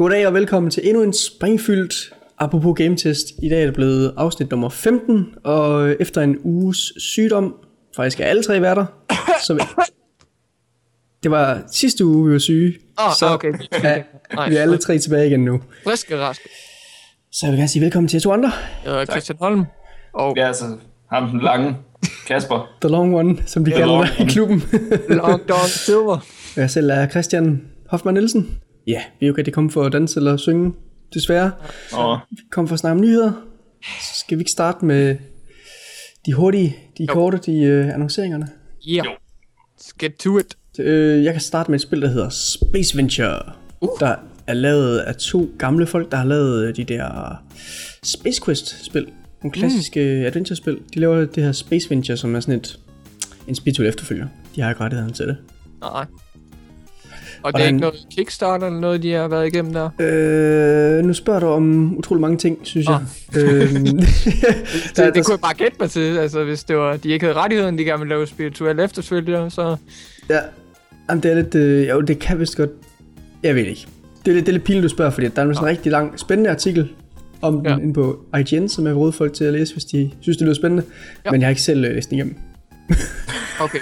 Goddag og velkommen til endnu en springfyldt Apropos Game Test. I dag er det blevet afsnit nummer 15, og efter en uges sygdom, faktisk er alle tre værter, så vi, det var sidste uge, vi var syge, Ah, så okay. er vi er alle tre tilbage igen nu. Frisk og rask. Så jeg vil gerne sige velkommen til jer to andre. Jeg hedder Christian Holm. Og Ja, altså ham den lange Kasper. The Long One, som de The kalder i klubben. Long Don Silver. jeg selv er Christian Hoffmann Nielsen. Ja, vi er jo ikke rigtig kommet for at danse eller synge, desværre. Og Vi kom for at snakke om nyheder. Så skal vi ikke starte med de hurtige, de Jo. korte, de øh, annonceringerne. Yeah. Jo. Let's get to it. Øh, jeg kan starte med et spil, der hedder Space Venture. Uh. Der er lavet af to gamle folk, der har lavet øh, de der Space Quest-spil. Nogle klassiske mm. adventure-spil. De laver det her Space Venture, som er sådan et en spirituel efterfølger. De har ikke rettigheden til det. Nej. Og det er Hvordan- ikke noget Kickstarter eller noget, de har været igennem der. Øh, nu spørger du om utrolig mange ting, synes jeg. Ah. Øh, Det, det, det kunne jeg bare gætte mig til, altså hvis det var, de ikke havde rettigheden, de gerne ville lave spirituel efterfølger, så... Ja, Jamen, det er lidt, øh, jo, det kan vist godt, jeg ved ikke. Det er lidt, det er lidt pinligt, du spørger, fordi der er sådan en rigtig lang, spændende artikel om den Ja. inde på IGN, som jeg vil råde folk til at læse, hvis de synes, det lyder spændende. Ja. Ja. Men jeg har ikke selv øh, læst den igennem. Okay,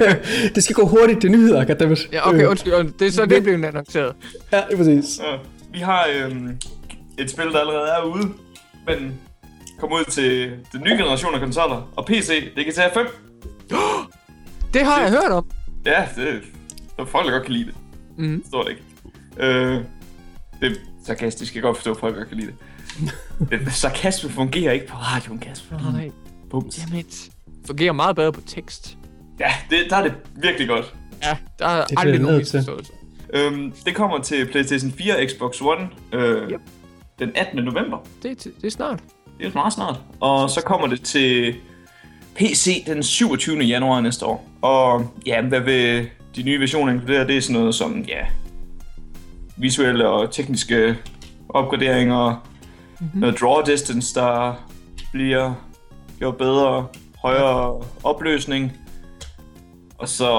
det skal gå hurtigt, det er nyheder, goddammit. ja, okay, undskyld. und- Det er så det blev annonceret. Ja, det er præcis. ja, vi har øhm, et spil, der allerede er ude, men kommer ud til den nye generation af konsoller. Og PC, det kan tage 5. Det har jeg hørt om. Ja, det er folk, der godt kan lide det. Mhm. Forstår det ikke. Øh, det er sarkastisk, jeg kan godt forstå, at folk godt kan lide det. Sarkasme fungerer ikke på radioen, Kasper. Nej, Bums. dammit. Fungerer meget bedre på tekst. Ja, det, der er det virkelig godt. Ja, der er bliver aldrig det nogen misforståelse. Øhm, det kommer til PlayStation 4 og Xbox One øh, Yep. den 18. november. Det, er det er snart. Det er meget snart. Og så kommer det til PC den 27. januar næste år. Og ja, hvad vil de nye versioner inkludere? Det er sådan noget som, ja, visuelle og tekniske opgraderinger. Mm-hmm. Noget draw distance, der bliver gjort bedre. Højere opløsning. Og så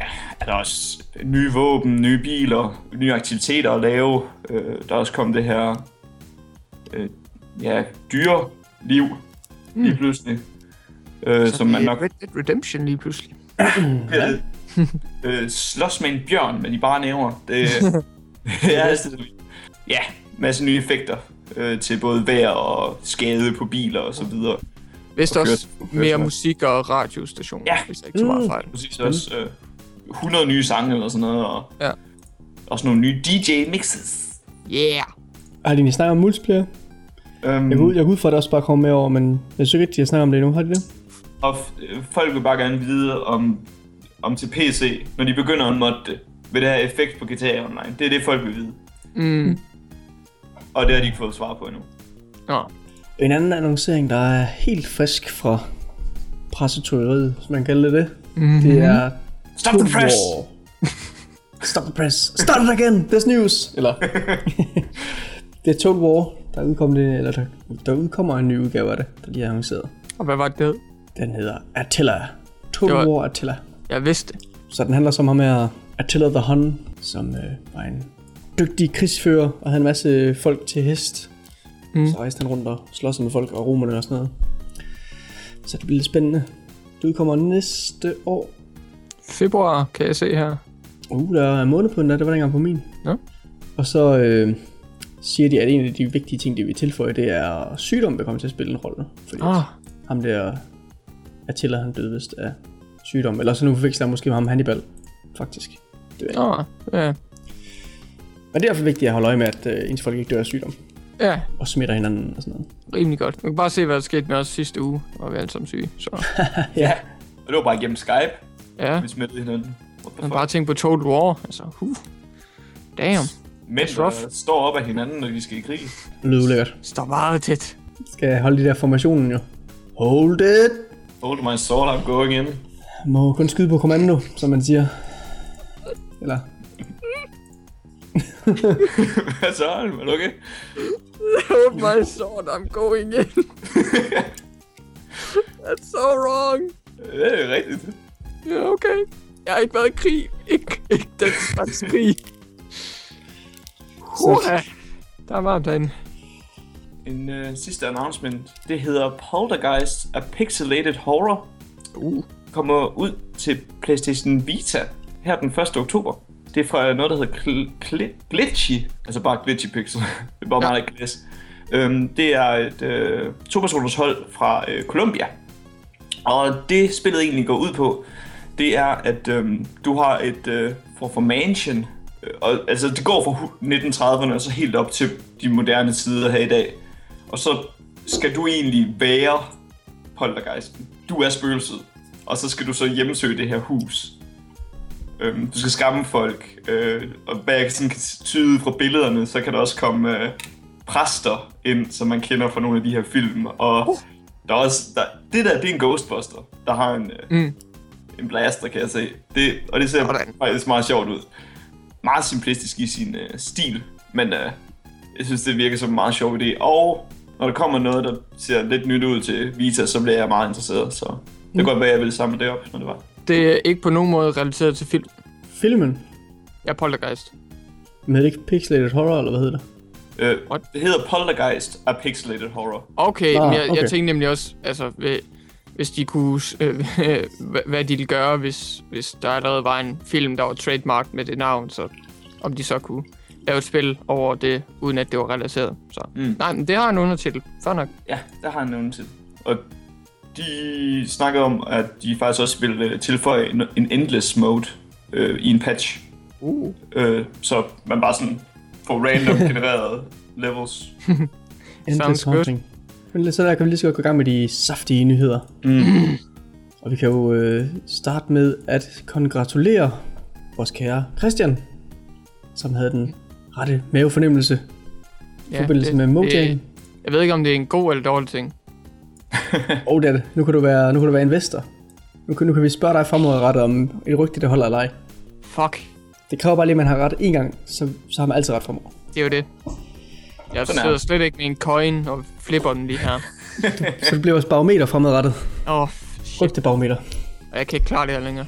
ja, er der også nye våben, nye biler, nye aktiviteter at lave. Øh, der er også kommet det her øh, ja, dyre liv lige pludselig. Øh, Så som man nok Red Dead Redemption lige pludselig. vil øh, slås med en bjørn, men de bare næver. Det, det er ja, masse nye effekter øh, til både vejr og skade på biler og så videre. Vist Og også mere musik og radiostationer, Ja. hvis jeg ikke så meget fejl. Præcis også øh, 100 nye sange eller sådan noget, og Ja. også nogle nye DJ-mixes. Yeah! Har de egentlig snakket om multiplayer? Um, Jeg går ud, jeg går ud fra, at det også bare kommer med over, men jeg synes ikke, at de har snakket om det endnu. Har de det? Og øh, folk vil bare gerne vide om, om til PC, når de begynder at modde det, vil det have effekt på GTA Online. Det er det, folk vil vide. Mm. Og det har de ikke fået svar på endnu. Nå. En anden annoncering, der er helt frisk fra pressetoriet, som man kalder det, Mm-hmm. det er Stop the press! War. Stop the press. Start it again. There's news. Eller det er Total War, der udkommer, det, eller der, der udkommer en ny udgave af det, der lige er annonceret. Og hvad var det, det hed? Den hedder Attila. Total Det var- War Attila. Jeg vidste det. Så den handler som ham her, Attila the Hun, som øh, var en dygtig krigsfører og havde en masse folk til hest. Mm. Så rejste han rundt og slås med folk og romerne og sådan noget. Så det bliver lidt spændende. Det udkommer næste år. Februar, kan jeg se her. Uh, der er måned på den der, det var dengang på min. Ja. Og så øh, siger de, at en af de vigtige ting, de vil tilføje, det er sygdom, der kommer til at spille en rolle. Fordi Ah, ham der, Attila, han døde vist af sygdom. Eller så nu forveksler jeg måske med ham Hannibal, faktisk. Det ved jeg. ah, ja. Men det er i hvert fald vigtigt at holde øje med, at øh, ens folk ikke dør af sygdom. Ja, Og smitter hinanden og sådan noget. rimelig godt. Man kan bare se, hvad der skete med os sidste uge, og vi er alle sammen syge. Så ja. Og det var bare igennem Skype, ja, vi smittede hinanden. Man bare tænke på Total War. Altså, huh. Damn. Mænd, der står op af hinanden, når de skal i krig. Det lyder ulækkert. Står meget tæt. Skal jeg holde de der formationen jo. Hold it! Hold my sword, I'm going in. Må kun skyde på kommando, som man siger. Eller... Hvad så? Er du okay? Hold my sword, I'm going in. That's so wrong. Det er rigtigt. Ja, okay. Jeg har ikke været i krig. Ikke, ikke den slags krig. Så... Der er varmt derinde. En uh, sidste announcement. Det hedder Poltergeist A Pixelated Horror. Uh. Kommer ud til PlayStation Vita her den 1. oktober. Det er fra noget, der hedder Cl- Cl- Glitchy. Altså bare Glitchy Pixel. det er bare ja. meget glas. Um, det er et uh, to-personers hold fra uh, Columbia. Og det spillet egentlig går ud på, det er, at um, du har et uh, for, for mansion. Og, altså, det går fra 1930'erne og så helt op til de moderne tider her i dag. Og så skal du egentlig være poltergeisten. Du er spøgelset. Og så skal du så hjemsøge det her hus. Øhm, du skal skamme folk. Øh, og hvad jeg sådan kan tyde fra billederne, så kan der også komme øh, præster ind, som man kender fra nogle af de her film. Og uh. der er også, der, det der, det er en Ghostbuster, der har en, øh, mm. en blaster, kan jeg se. Det, og det ser Hvordan? faktisk meget sjovt ud. Meget simplistisk i sin øh, stil, men øh, jeg synes, det virker som en meget sjov idé. Og når der kommer noget, der ser lidt nyt ud til Vita, så bliver jeg meget interesseret. Så det kan mm. godt være, jeg ville samle det op, når det var. Det er ikke på nogen måde relateret til film. Filmen? Ja, Poltergeist. Men er det ikke Pixelated Horror, eller hvad hedder det? Øh, det hedder Poltergeist af Pixelated Horror. Okay, ah, men jeg, okay. jeg tænkte nemlig også, altså, hvis de kunne, øh, hvad de ville gøre, hvis, hvis der allerede var en film, der var trademark med det navn, så om de så kunne lave et spil over det, uden at det var relateret. Så mm. nej, men det har en undertitel. Fair nok. Ja, der har en undertitel. Og de snakker om, at de faktisk også vil øh, tilføje en, en endless mode øh, i en patch. Uh. Øh, så man bare sådan får random genereret levels. Sounds good. Men så der kan vi lige så godt gå i gang med de saftige nyheder. Mm. Og vi kan jo øh, starte med at kongratulere vores kære Christian, som havde den rette mavefornemmelse i ja, forbindelse det, med Mojang. Det, jeg ved ikke, om det er en god eller dårlig ting. Åh, oh, det er det. Nu kan du være, nu kan du være investor. Nu kan, nu kan vi spørge dig fremadrettet om et rygte, der holder eller ej. Fuck. Det kræver bare lige, at man har ret en gang, så, så har man altid ret fremover. Det er jo det. Jeg Sådan sidder er. slet ikke med en coin og flipper den lige her. så det bliver også barometer fremadrettet. Åh, oh, shit. barometer. Jeg kan ikke klare det her længere.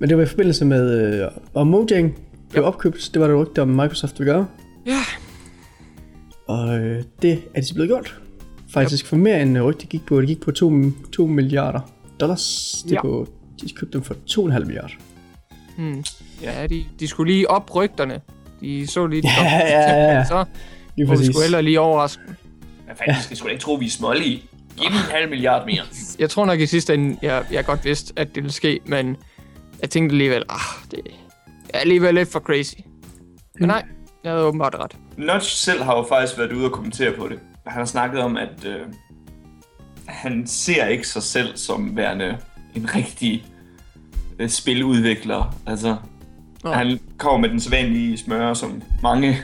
Men det var i forbindelse med, øh, om Mojang blev opkøbt. Det var det rygte om Microsoft ville gøre. Ja. Og øh, det er de blevet gjort. Faktisk yep. for mere end rygte gik på. Det gik på 2, 2 milliarder dollars. Det ja. på, de købte dem for 2,5 milliarder. Hmm. Ja, de, de skulle lige op rygterne. De så lige... Ja, ja, ja, ja. Så lige præcis. vi skulle heller lige overraske Hvad fanden, ja. skal sgu da ikke tro, vi er smålige. Giv dem en halv milliard mere. Jeg tror nok i sidste ende, jeg, jeg godt vidste, at det ville ske, men jeg tænkte alligevel, ah, det er alligevel lidt for crazy. Men nej, jeg havde åbenbart ret. Notch selv har jo faktisk været ude og kommentere på det. Han har snakket om, at øh, han ser ikke sig selv som værende en rigtig øh, spiludvikler. Altså, oh. han kommer med den sædvanlige smør, som mange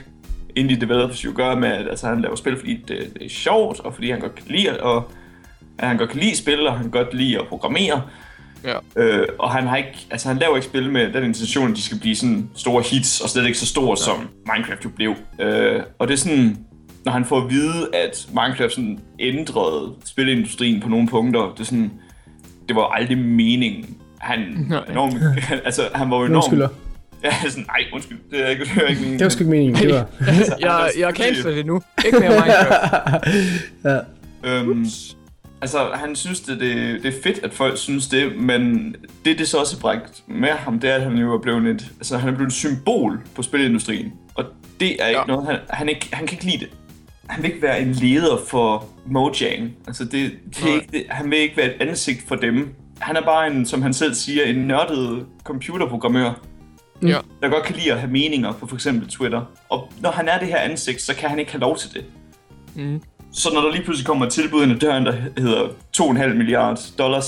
indie developers jo gør med, at altså, han laver spil, fordi det, det er sjovt, og fordi han godt kan lide, og at han godt kan lide spil, og han godt lide at programmere. Ja. Øh, og han har ikke, altså han laver ikke spil med den intention, at de skal blive sådan store hits, og slet ikke så store, ja. som Minecraft jo blev. Øh, og det er sådan, når han får at vide, at Minecraft sådan ændrede spilindustrien på nogle punkter, det er sådan, det var aldrig meningen. Han, enormt, altså, han var jo enormt... Ja, sådan, nej, undskyld, det er ikke, det er ikke meningen. Det var sgu ikke meningen, det var... jeg, jeg canceler det nu. Ikke mere Minecraft. ja. Øhm, altså, han synes, det, det, det er fedt, at folk synes det, men det, det så også er brækt med ham, det er, at han jo er blevet et, altså, han er blevet et symbol på spilindustrien. Og det er ikke ja. noget, han, han, ikke, han kan ikke lide det. Han vil ikke være en leder for Mojang. Altså, det, det er ikke, det, han vil ikke være et ansigt for dem. Han er bare en, som han selv siger, en nørdet computerprogrammør, mm. ja. der godt kan lide at have meninger på for eksempel Twitter. Og når han er det her ansigt, så kan han ikke have lov til det. Mm. Så når der lige pludselig kommer et tilbud ind ad døren, der hedder 2,5 milliarder dollars,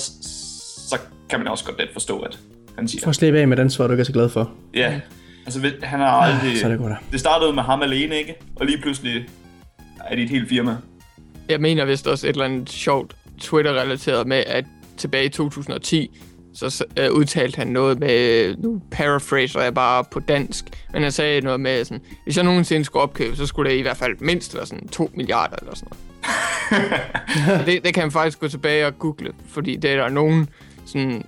så kan man også godt lidt forstå, at han siger... For at slippe af med den svar, du ikke er så glad for. Ja, altså han har aldrig... Ah, så er det, godt. det startede med ham alene, ikke? Og lige pludselig er det et helt firma. Jeg mener vist også et eller andet sjovt Twitter-relateret med, at tilbage i 2010, så uh, udtalte han noget med, nu paraphraser jeg bare på dansk, men han sagde noget med sådan, hvis jeg nogensinde skulle opkøbe, så skulle det i hvert fald mindst være sådan 2 milliarder eller sådan noget. det, det kan man faktisk gå tilbage og google, fordi det er der nogen sådan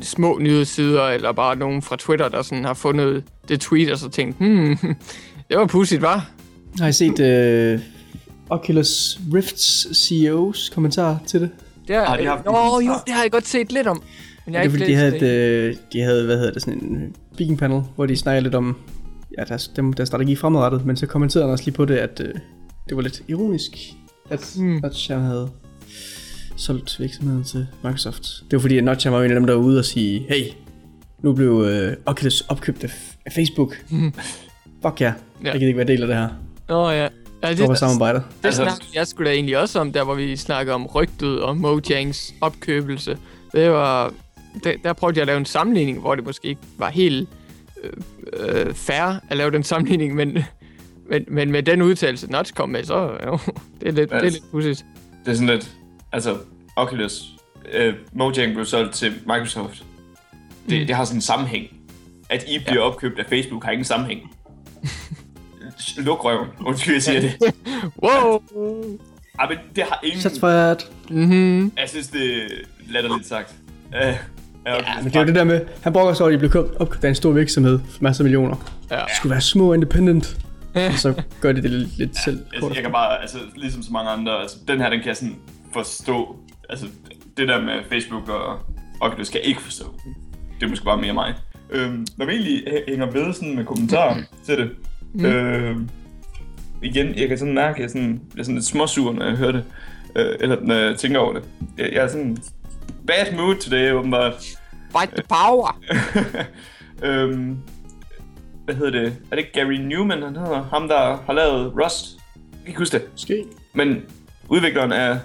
små nyhedssider, eller bare nogen fra Twitter, der sådan har fundet det tweet, og så tænkt, hmm, det var pudsigt, var? Har I set øh, Oculus Rifts CEO's kommentar til det? Det har, Har de haft en Nå, jo, det har jeg godt set lidt om. Men jeg har det er fordi, de havde, et, det. øh, de havde, hvad hedder det, sådan en speaking panel, hvor de snakker lidt om ja, deres, dem, deres strategi fremadrettet, men så kommenterede han også lige på det, at øh, det var lidt ironisk, at Mm. mm. Notch han havde solgt virksomheden til Microsoft. Det var fordi, at Notch han var en af dem, der var ude og sige, hey, nu blev øh, Oculus opkøbt af, af Facebook. Fuck ja, Ja. jeg kan ikke være del af det her. Nå ja. Ja Det det, samarbejder. det Altså- snakkede jeg skulle da egentlig også om, der hvor vi snakkede om rygtet og Mojangs opkøbelse. Det var... Der, der prøvede jeg at lave en sammenligning, hvor det måske ikke var helt øh, øh, fair at lave den sammenligning, men, men, men med den udtalelse, Notch kom med, så jo, det er lidt, det er Altså- lidt pudsigt. Det er sådan lidt, altså Oculus, øh, Mojang blev solgt til Microsoft. Det, Mm. det har sådan en sammenhæng. At I bliver ja. opkøbt af Facebook har ingen sammenhæng. Luk røven. Undskyld, jeg siger det. Wow! Ej, men det har ingen... Shots fired. Mm-hmm. Jeg synes, det er latterligt sagt. Uh, ja, Ja, men det er jo det der med, han brokker sig over, at de blev købt, opkøbt af en stor virksomhed masser af millioner. Ja. Det skulle være små independent. Og så gør de det lidt, lidt selv. Altså, jeg kan bare, altså, ligesom så mange andre, altså, den her, den kan jeg sådan forstå. Altså, det der med Facebook og Oculus kan jeg ikke forstå. Det er måske bare mere mig. Øhm, når vi egentlig hæ- hænger ved sådan med kommentarer til det, mm. øhm, igen, jeg kan sådan mærke, at jeg sådan, jeg er sådan lidt småsur, når jeg hører det, øh, eller når jeg tænker over det. Jeg, jeg er sådan bad mood today, åbenbart. Fight the power! øhm, hvad hedder det? Er det Gary Newman, han hedder? Ham, der har lavet Rust? Jeg kan ikke huske det. Måske. Men udvikleren af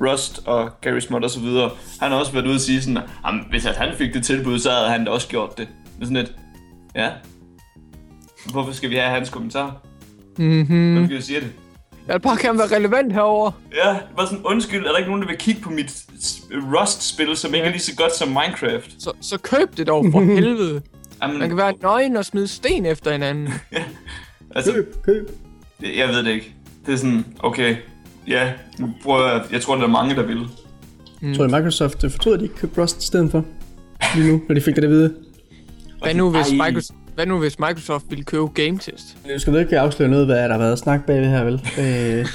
Rust og Gary Smart og så videre, han har også været ude og sige sådan, at hvis at han fik det tilbud, så havde han da også gjort det. Det er sådan lidt, ja. Hvorfor skal vi have hans kommentar? Hvem skal jeg sige det? Jeg vil bare gerne være relevant herover. Ja, det var sådan, undskyld, er der ikke nogen, der vil kigge på mit Rust-spil, som ikke er lige så godt som Minecraft? Så, så køb det dog for helvede. Jamen, Man kan være nøgen og smide sten efter hinanden. altså, Køb, køb. jeg ved det ikke. Det er sådan, okay, ja, nu prøver jeg, jeg tror, der er mange, der vil. Mm. Tror jeg, Microsoft øh, fortrød, at de ikke købte Rust i stedet for? Lige nu, når de fik det at vide. Hvad nu, hvis Ej. Microsoft, hvad nu hvis Microsoft ville købe Game Test? Jeg skal da ikke afsløre noget, hvad der har været snak bagved her, vel? Øh.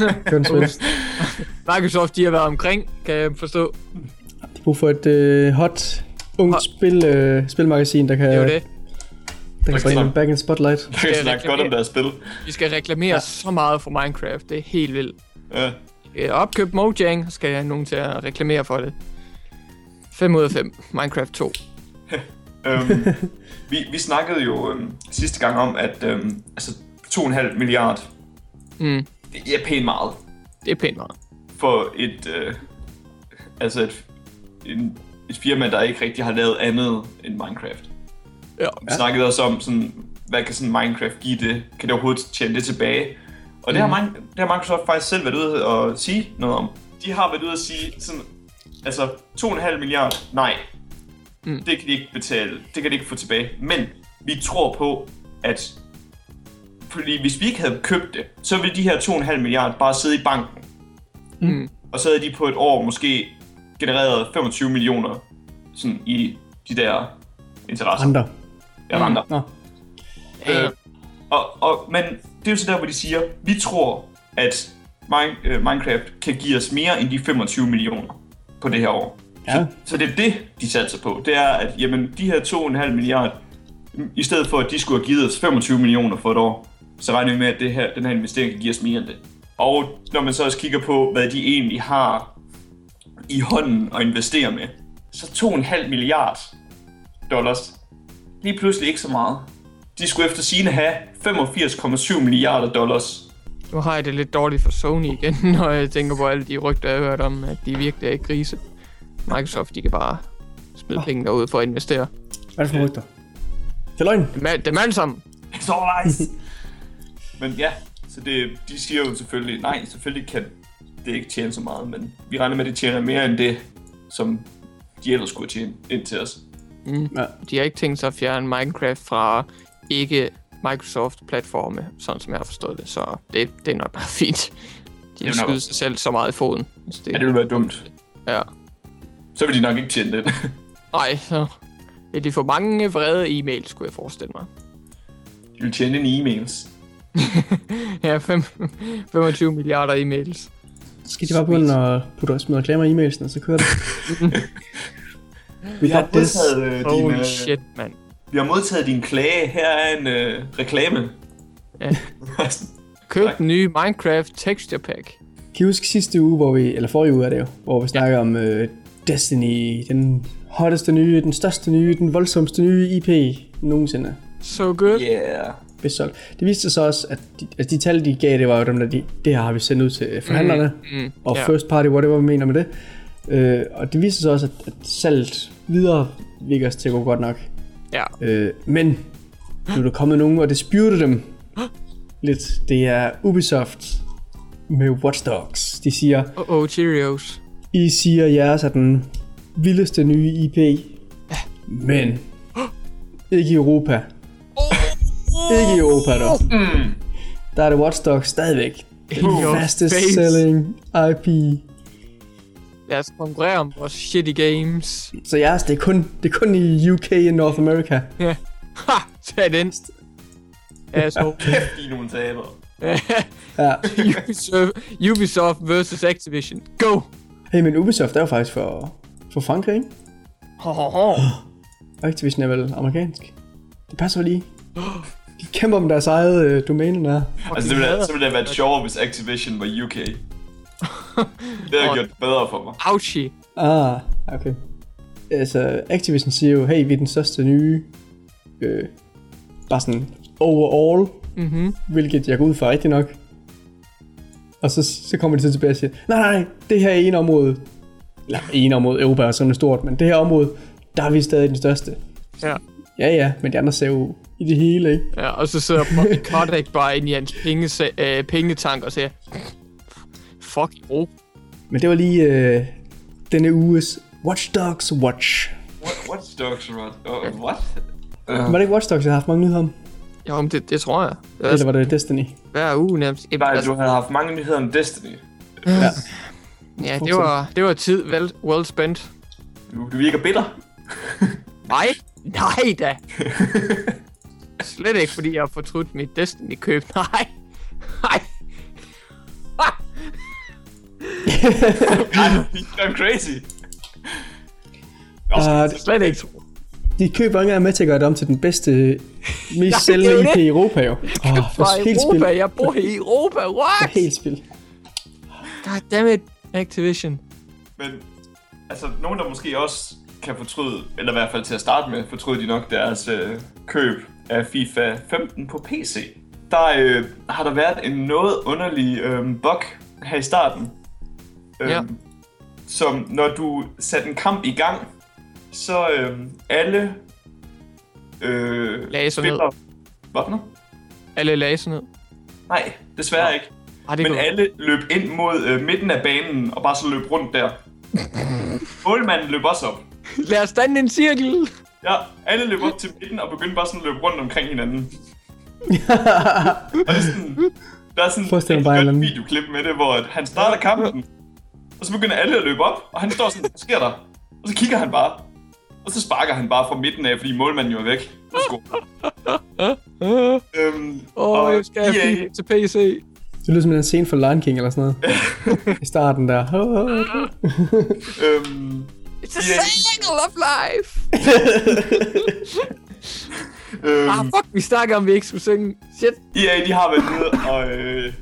Microsoft, de har været omkring, kan jeg forstå. De brug for et øh, hot, ungt Hot. spil, øh, spilmagasin, der kan, Det er jo det. der kan bringe dem back in spotlight. Der kan snakke godt om deres spil. Vi skal reklamere ja. så meget for Minecraft. Det er helt vildt. Ja. Øh, Opkøb Mojang, så skal jeg have nogen til at reklamere for det. 5 ud af 5. Minecraft 2. øhm, vi, vi snakkede jo øhm, sidste gang om, at øhm, altså 2,5 milliard, Mm, det er pænt meget det er pænt meget. for et, øh, altså et, en, et firma, der ikke rigtig har lavet andet end Minecraft. Ja. Vi snakkede også om, sådan, hvad kan sådan Minecraft give det? Kan det overhovedet tjene det tilbage? Og det, har, Min- det har Microsoft faktisk selv været ude og sige noget om. De har været ude og sige sådan, altså 2,5 milliard, nej. Mm. Det kan de ikke betale, det kan de ikke få tilbage. Men vi tror på, at fordi hvis vi ikke havde købt det, så ville de her 2,5 milliard bare sidde i banken. Mm. Og så havde de på et år måske genereret 25 millioner sådan i de der interesser. Andre. Ja, renter. Nå. Ja, Øh, og, og, men det er jo så der, hvor de siger, vi tror, at Mine, øh, Minecraft kan give os mere end de 25 millioner på det her år. Ja. Så det er det, de satser på. Det er, at jamen, de her 2,5 milliarder, i stedet for, at de skulle have givet os 25 millioner for et år, så regner vi med, at det her, den her investering kan give os mere end det. Og når man så også kigger på, hvad de egentlig har i hånden at investere med, så 2,5 milliard dollars, lige pludselig ikke så meget. De skulle efter sine have 85,7 milliarder dollars. nu har jeg det lidt dårligt for Sony igen, når jeg tænker på alle de rygter, jeg har hørt om, at de virkelig er i krise. Microsoft, de kan bare smide oh. penge derude for at investere. Hvad er det for rygter? Det er løgn. Dem, er- dem alle sammen. It's all nice. men ja, så det, de siger jo selvfølgelig, nej, selvfølgelig kan det ikke tjene så meget, men vi regner med, at det tjener mere end det, som de ellers skulle tjene ind til os. Ja. De har ikke tænkt sig at fjerne Minecraft fra ikke Microsoft-platforme, sådan som jeg har forstået det. Så det, det er nok bare fint. De er nok- skyde sig selv så meget i foden. hvis Ja, det ville være dumt. ja. Så vil de nok ikke tjene det. Nej, så Vil de få mange vrede e-mails, skulle jeg forestille mig. De vil tjene en e-mails. Ja, fem, 25 milliarder e-mails. Så skal de bare begynde at putte os med reklamer i e-mailsen, og så kører det. Vi har got this. modtaget, øh, Holy din, øh, shit, mand. vi har modtaget din klage. Her er en øh, reklame. Ja. Køb den nye Minecraft Texture Pack. Kan I huske sidste uge, hvor vi, eller forrige uge er det jo, hvor vi snakker om uh, Destiny, den hotteste nye, den største nye, den voldsomste nye IP nogensinde. So good. yeah. Bedst solgt. Det viste sig så også, at de, altså de tal, de gav, det var jo dem, der de, det her har vi sendt ud til forhandlerne, Mm, og ja. first party, whatever vi mener med det. Uh, og det viste sig også, at, at salget videre virker til at gå godt nok. Ja. Uh, men nu er der kommet nogen og disputed dem lidt. Det er Ubisoft med Watch Dogs. De siger, Oh, oh, Cheerios. I siger, at jeres er den vildeste nye IP. Men ikke i Europa. Ikke i Europa, dog. Mm. Der er det Watch Dogs stadigvæk. Den fastest face. selling IP. Lad os konkurrere om vores shitty games. Så jeres, det er kun, det er kun i UK og North America. Ja. Ha! Tag den. Asshole. De er nogle tabere. Ja. Ubisoft, Ubisoft versus Activision. Go! Hey, men Ubisoft er jo faktisk for, for Frankrig, ikke? Ho, ho, ho. Og Activision er vel amerikansk. Det passer jo lige. De kæmper om deres eget øh, domæne der. Altså, det ville, så ville det have været sjovere, hvis Activision var UK. Det havde gjort det bedre for mig. Ouchie. Ah, okay. Altså, Activision siger jo, hey, vi er den største nye, øh, bare sådan overall, Mhm. hvilket jeg går ud fra rigtig nok. Og så, så kommer de så tilbage og siger, nej, nej, det her er en område, eller en område, Europa er sådan stort, men det her område, der er vi stadig den største. Ja. Ja, ja, men de andre ser jo i det hele, ikke? Ja, og så sidder Bobby Kotick bare inde i hans penge, øh, pengetank og siger, fuck Europa. Men det var lige øh, denne uges Watch Dogs Watch. What, what's Dogs Rod? Uh, what? Uh, Var det ikke Watch Dogs, jeg har haft mange nyheder om? Jo, men det, det tror jeg. Det er Eller var det Destiny? hver uge nærmest. Nej, altså, du havde haft mange nyheder om Destiny. Ja. ja, det var, det var tid well, well spent. Du, du virker bitter. Nej, nej da. Slet ikke, fordi jeg har fortrudt mit Destiny-køb. Nej, nej. I'm crazy. Uh, Slet ikke. De køber ikke engang med til at gøre det om til den bedste, mest sælgende IP i Europa, jo. Oh, Fra helt Europa, spil. jeg bor i Europa, what? Helt spil. Goddammit, Activision. Men altså, nogen der måske også kan fortryde, eller i hvert fald til at starte med, fortryde de nok deres øh, køb af FIFA 15 på PC. Der øh, har der været en noget underlig øh, bug her i starten. Øh, Ja. Som når du satte en kamp i gang, så øh, alle øh, Lagde sig ned. Hvad for noget? Alle lagde ned. Nej, desværre ikke. Ah, det Men går. alle løb ind mod øh, midten af banen, og bare så løb rundt der. Målmanden løb også op. Lad os danne en cirkel. Ja, alle løb op til midten og begyndte bare sådan at løbe rundt omkring hinanden. og det er sådan, der er sådan dig et godt videoklip med det, hvor at han starter kampen, og så begynder alle at løbe op, og han står sådan, hvad sker der? Og så kigger han bare, og så sparker han bare fra midten af, fordi målmanden jo er væk. Øhm, oh, jeg skal EA, FIFA til PC. Det lyder som en scene for Lion King eller sådan noget. I starten der. øhm, It's a EA, cycle of life. øhm, Ah, fuck, vi snakker om, vi ikke skulle synge. Shit. EA, de har været ude og øh,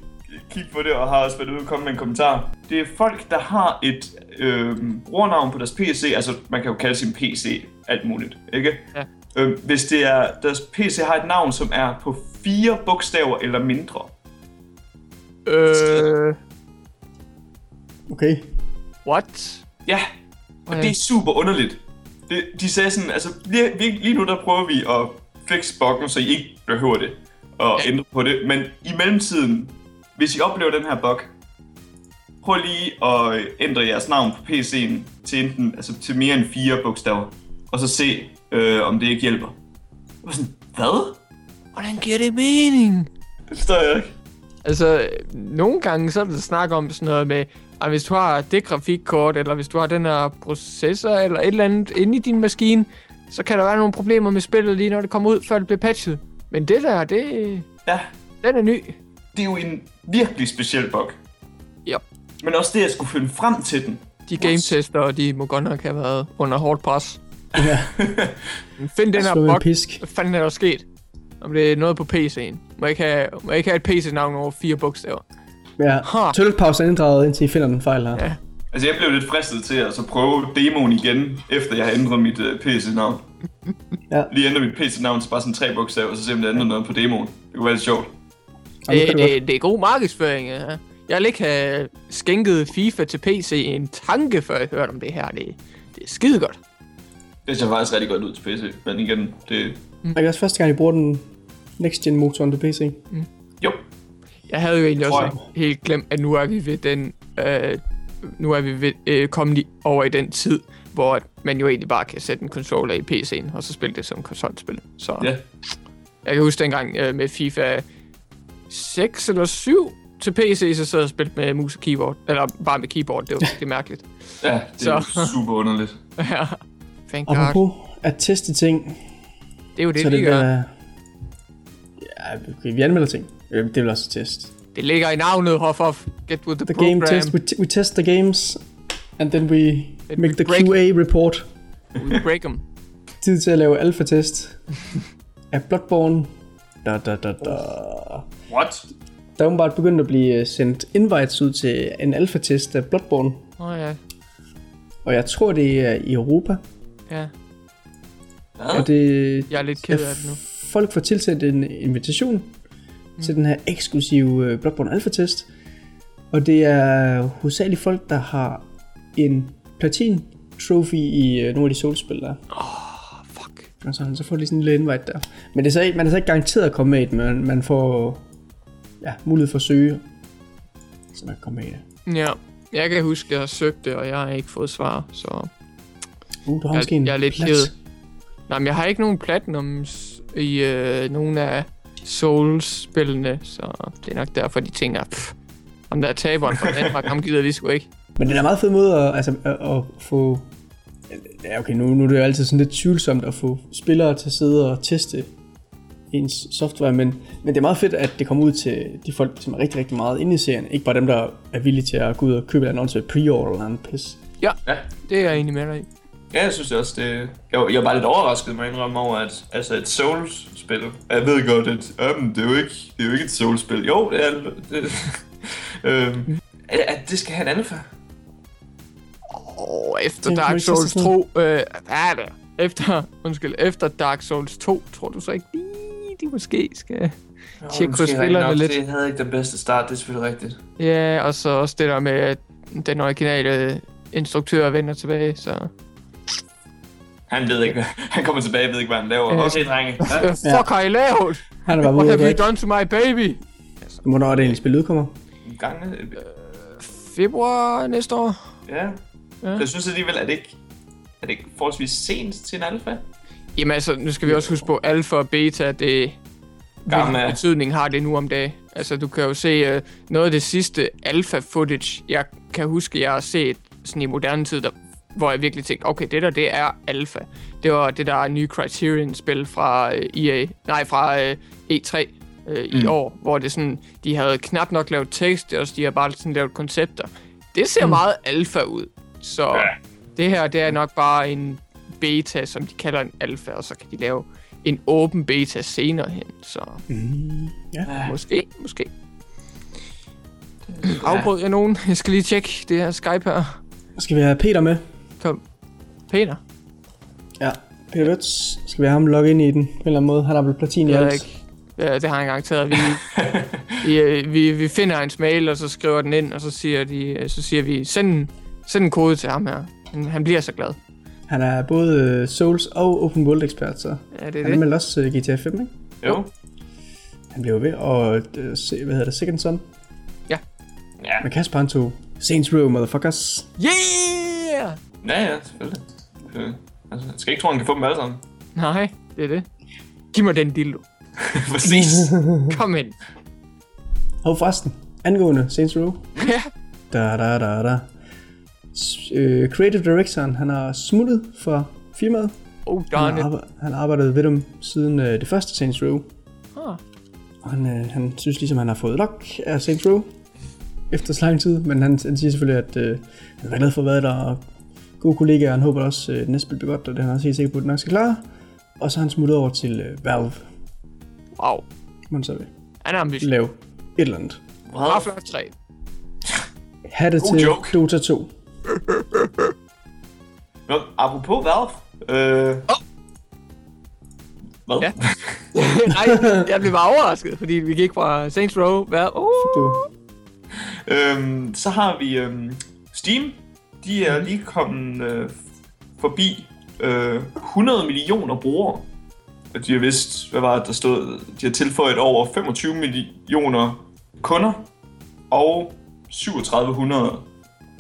kigge på det, og har også været ude og komme med en kommentar. Det er folk, der har et øh, brugernavn på deres PC, altså man kan jo kalde sin PC alt muligt, ikke? Ja. Øh, hvis det er, deres PC har et navn, som er på fire bogstaver eller mindre. Øh, Okay. what? Ja, og Okay. det er super underligt. Det, de sagde sådan, altså lige, lige nu der prøver vi at fikse buggen, så I ikke behøver det og Ja. ændre på det. Men i mellemtiden, hvis I oplever den her bug, prøv lige at ændre jeres navn på PC'en til, enten, altså til mere end fire bogstaver, og så se, øh, om det ikke hjælper. Jeg var sådan, hvad? Hvordan giver det mening? Det forstår jeg ikke. Altså, nogle gange så er der snak om sådan noget med, at hvis du har det grafikkort, eller hvis du har den her processor, eller et eller andet inde i din maskine, så kan der være nogle problemer med spillet lige når det kommer ud, før det bliver patchet. Men det der, det, Ja, den er ny. Det er jo en virkelig speciel bug. Ja. Men også det, at skulle finde frem til den. De game-tester, de må godt nok have været under hårdt pres. Ja, Find den her bug. pisk. Hvad fanden er der sket? Om det er noget på PC'en. Må jeg ikke have, må jeg ikke have et PC-navn over fire bogstaver? Ja, Ha. tøllepause er inddraget, indtil I finder den fejl her. Ja. Altså, jeg blev lidt fristet til at så prøve demoen igen, efter jeg har ændret mit uh, PC-navn. Ja. Lige ændret mit PC-navn til bare sådan tre bogstaver, så se om det ændrer noget på demoen. Det kunne være lidt sjovt. Det, det det, det er god markedsføring, ja. Jeg vil ikke have skænket FIFA til PC en tanke, før jeg hørte om det her. Det, det er skide godt. Det ser faktisk rigtig godt ud til PC, men igen, det... Er det også første gang, I bruger den next gen motoren til PC? Jo, Jeg havde jo egentlig også helt glemt, at nu er vi ved den... Øh, nu er vi ved, øh, kommet i, over i den tid, hvor at man jo egentlig bare kan sætte en controller i PC'en, og så spille det som konsolspil. Så ja. jeg kan huske dengang øh, med FIFA 6 eller 7 til PC, så sad jeg og spillede med mus og keyboard. Eller bare med keyboard, det var det er mærkeligt. Ja, det er Så. super underligt. ja, thank God. Apropos at teste ting, Det er jo det, så vi det gør. der... Ja, okay, vi anmelder ting. Øh, Det vil også test. Det ligger i navnet, Hoff Get with the, The program. game test, we, t- we test the games, and then we Then make we the break- QA report. We break them. Tid til at lave alfa-test af Bloodborne. Da, da, da, da. What? Der er åbenbart begyndt at blive øh, sendt invites ud til en alfa-test af Bloodborne. Åh oh, ja. Og jeg tror, det er i Europa. ja. Og det, Jeg er lidt ked af det nu. folk får tilsendt en invitation mm. til den her eksklusive øh, Bloodborne Alpha-test. Og det er hovedsageligt folk, der har en platin trophy i øh, nogle af de Souls-spil der. Oh, fuck. Og så, så får de sådan en lille invite der. Men det er så ikke, man er så ikke garanteret at komme med i det, men man får ja, mulighed for at søge, så man kan komme med i det. Ja. Jeg kan huske, at jeg har søgt det, og jeg har ikke fået svar, så... Uh, du har Jeg- måske en jeg er lidt plads. ked. Nej, men jeg har ikke nogen platinums i øh, nogle af Souls-spillene, så det er nok derfor, de tænker, pff, om der er taberen fra Danmark, ham gider vi sgu ikke. Men det er en meget fed måde at, altså, at, at få... Ja, okay, nu, nu er det jo altid sådan lidt tvivlsomt at få spillere til at sidde og teste ens software, men, men det er meget fedt, at det kommer ud til de folk, som er rigtig, rigtig meget inde i serien. Ikke bare dem, der er villige til at gå ud og købe en annonce pre-order eller en pis. Ja, Ja. det er jeg egentlig med dig i. Ja, jeg synes også, det... Jeg, var- jeg var bare lidt overrasket, jeg indrømme over, at altså et Souls-spil... Jeg ved godt, at øhm, det, er jo ikke, det er jo ikke et Souls-spil. Jo, det er... Det, øhm, at, at det skal have en alfa. Og efter Tænk, Dark Souls tester 2, øh, hvad er det? Efter, undskyld, efter Dark Souls 2, tror du så ikke lige, måske skal tjekke på spillerne lidt? Det havde ikke den bedste start, det er selvfølgelig rigtigt. Ja, og så også det der med, at den originale instruktør vender tilbage, så... Han ved ikke, hvad, han kommer tilbage og ved ikke, hvad han laver. Ja. Okay, drenge. Ja. Hvad fuck har I lavet? Han er bare What have you done to my baby? Hvornår er det egentlig spillet udkommer? Gange, Februar næste år? ja. Ja. Jeg synes alligevel, at det ikke er det ikke forholdsvis sent til en alfa? Jamen altså, nu skal vi også huske på, alfa og beta, det... Hvilken betydning har det nu om dagen? Altså, du kan jo se uh, noget af det sidste alfa-footage, jeg kan huske, jeg har set sådan i moderne tid, der, hvor jeg virkelig tænkte, okay, det der, det er alfa. Det var det der nye Criterion-spil fra uh, EA, nej, fra uh, E3 uh, i Mm. år, hvor det sådan, de havde knap nok lavet tekst, og de har bare sådan lavet koncepter. Det ser mm. meget alfa ud, så Ja. det her, det er nok bare en beta, som de kalder en alfa, og så kan de lave en åben beta senere hen, så Mm, ja. måske, måske. Afbrød jeg nogen? Jeg skal lige tjekke det her Skype her. Skal vi have Peter med? Kom. Peter? Ja. Peter Lutz. Skal vi have ham logge ind i den på en eller anden måde? Han har vel platin i alt. ikke. Ja, det har jeg engang taget. Vi, vi, øh, vi, vi finder hans mail, og så skriver den ind, og så siger, de, øh, så siger vi, send en, send en kode til ham her. Han, han bliver så glad. Han er både øh, Souls og Open World ekspert, så Ja, det er han det. anmeldte også øh, GTA 5, ikke? Jo. Han blev ved, og øh, se, hvad hedder det, Second Son. Ja. Men Kasper han tog Saints Row, motherfuckers. Yeah! Ja, ja, selvfølgelig. selvfølgelig. Altså, jeg skal ikke tro, han kan få dem alle sammen. Nej, det er det. Giv mig den dildo. Præcis. Kom ind. Og forresten, angående Saints Row. Ja. Da, da, da, da. Øh, creative directoren, han har smuttet for firmaet. Oh, Han, darn har it. arbejdet, han har arbejdet ved dem siden øh, det første Saints Row. Ah. Og han, øh, han synes ligesom, han har fået nok af Saints Row efter så lang tid. Men han, han siger selvfølgelig, at øh, han er glad for at være der, og gode kollegaer. Han håber også, at øh, næste bliver godt, og det er han også helt sikker på, at det nok skal klare. Og så er han smuttet over til øh, Valve, Wow. man så vil Han er ambitiøs. lave et eller andet. Half-Life 3. Ha' det God til joke. Dota 2. Nå, apropos Valve. Øh... Hvad? Ja. Nej, jeg blev bare overrasket, fordi vi gik fra Saints Row. Hvad? Oh. Øhm, så har vi øhm, Steam. De er lige kommet øh, forbi øh, 100 millioner brugere. Og de har vist, hvad var det, der stod? De har tilføjet over 25 millioner kunder og 3700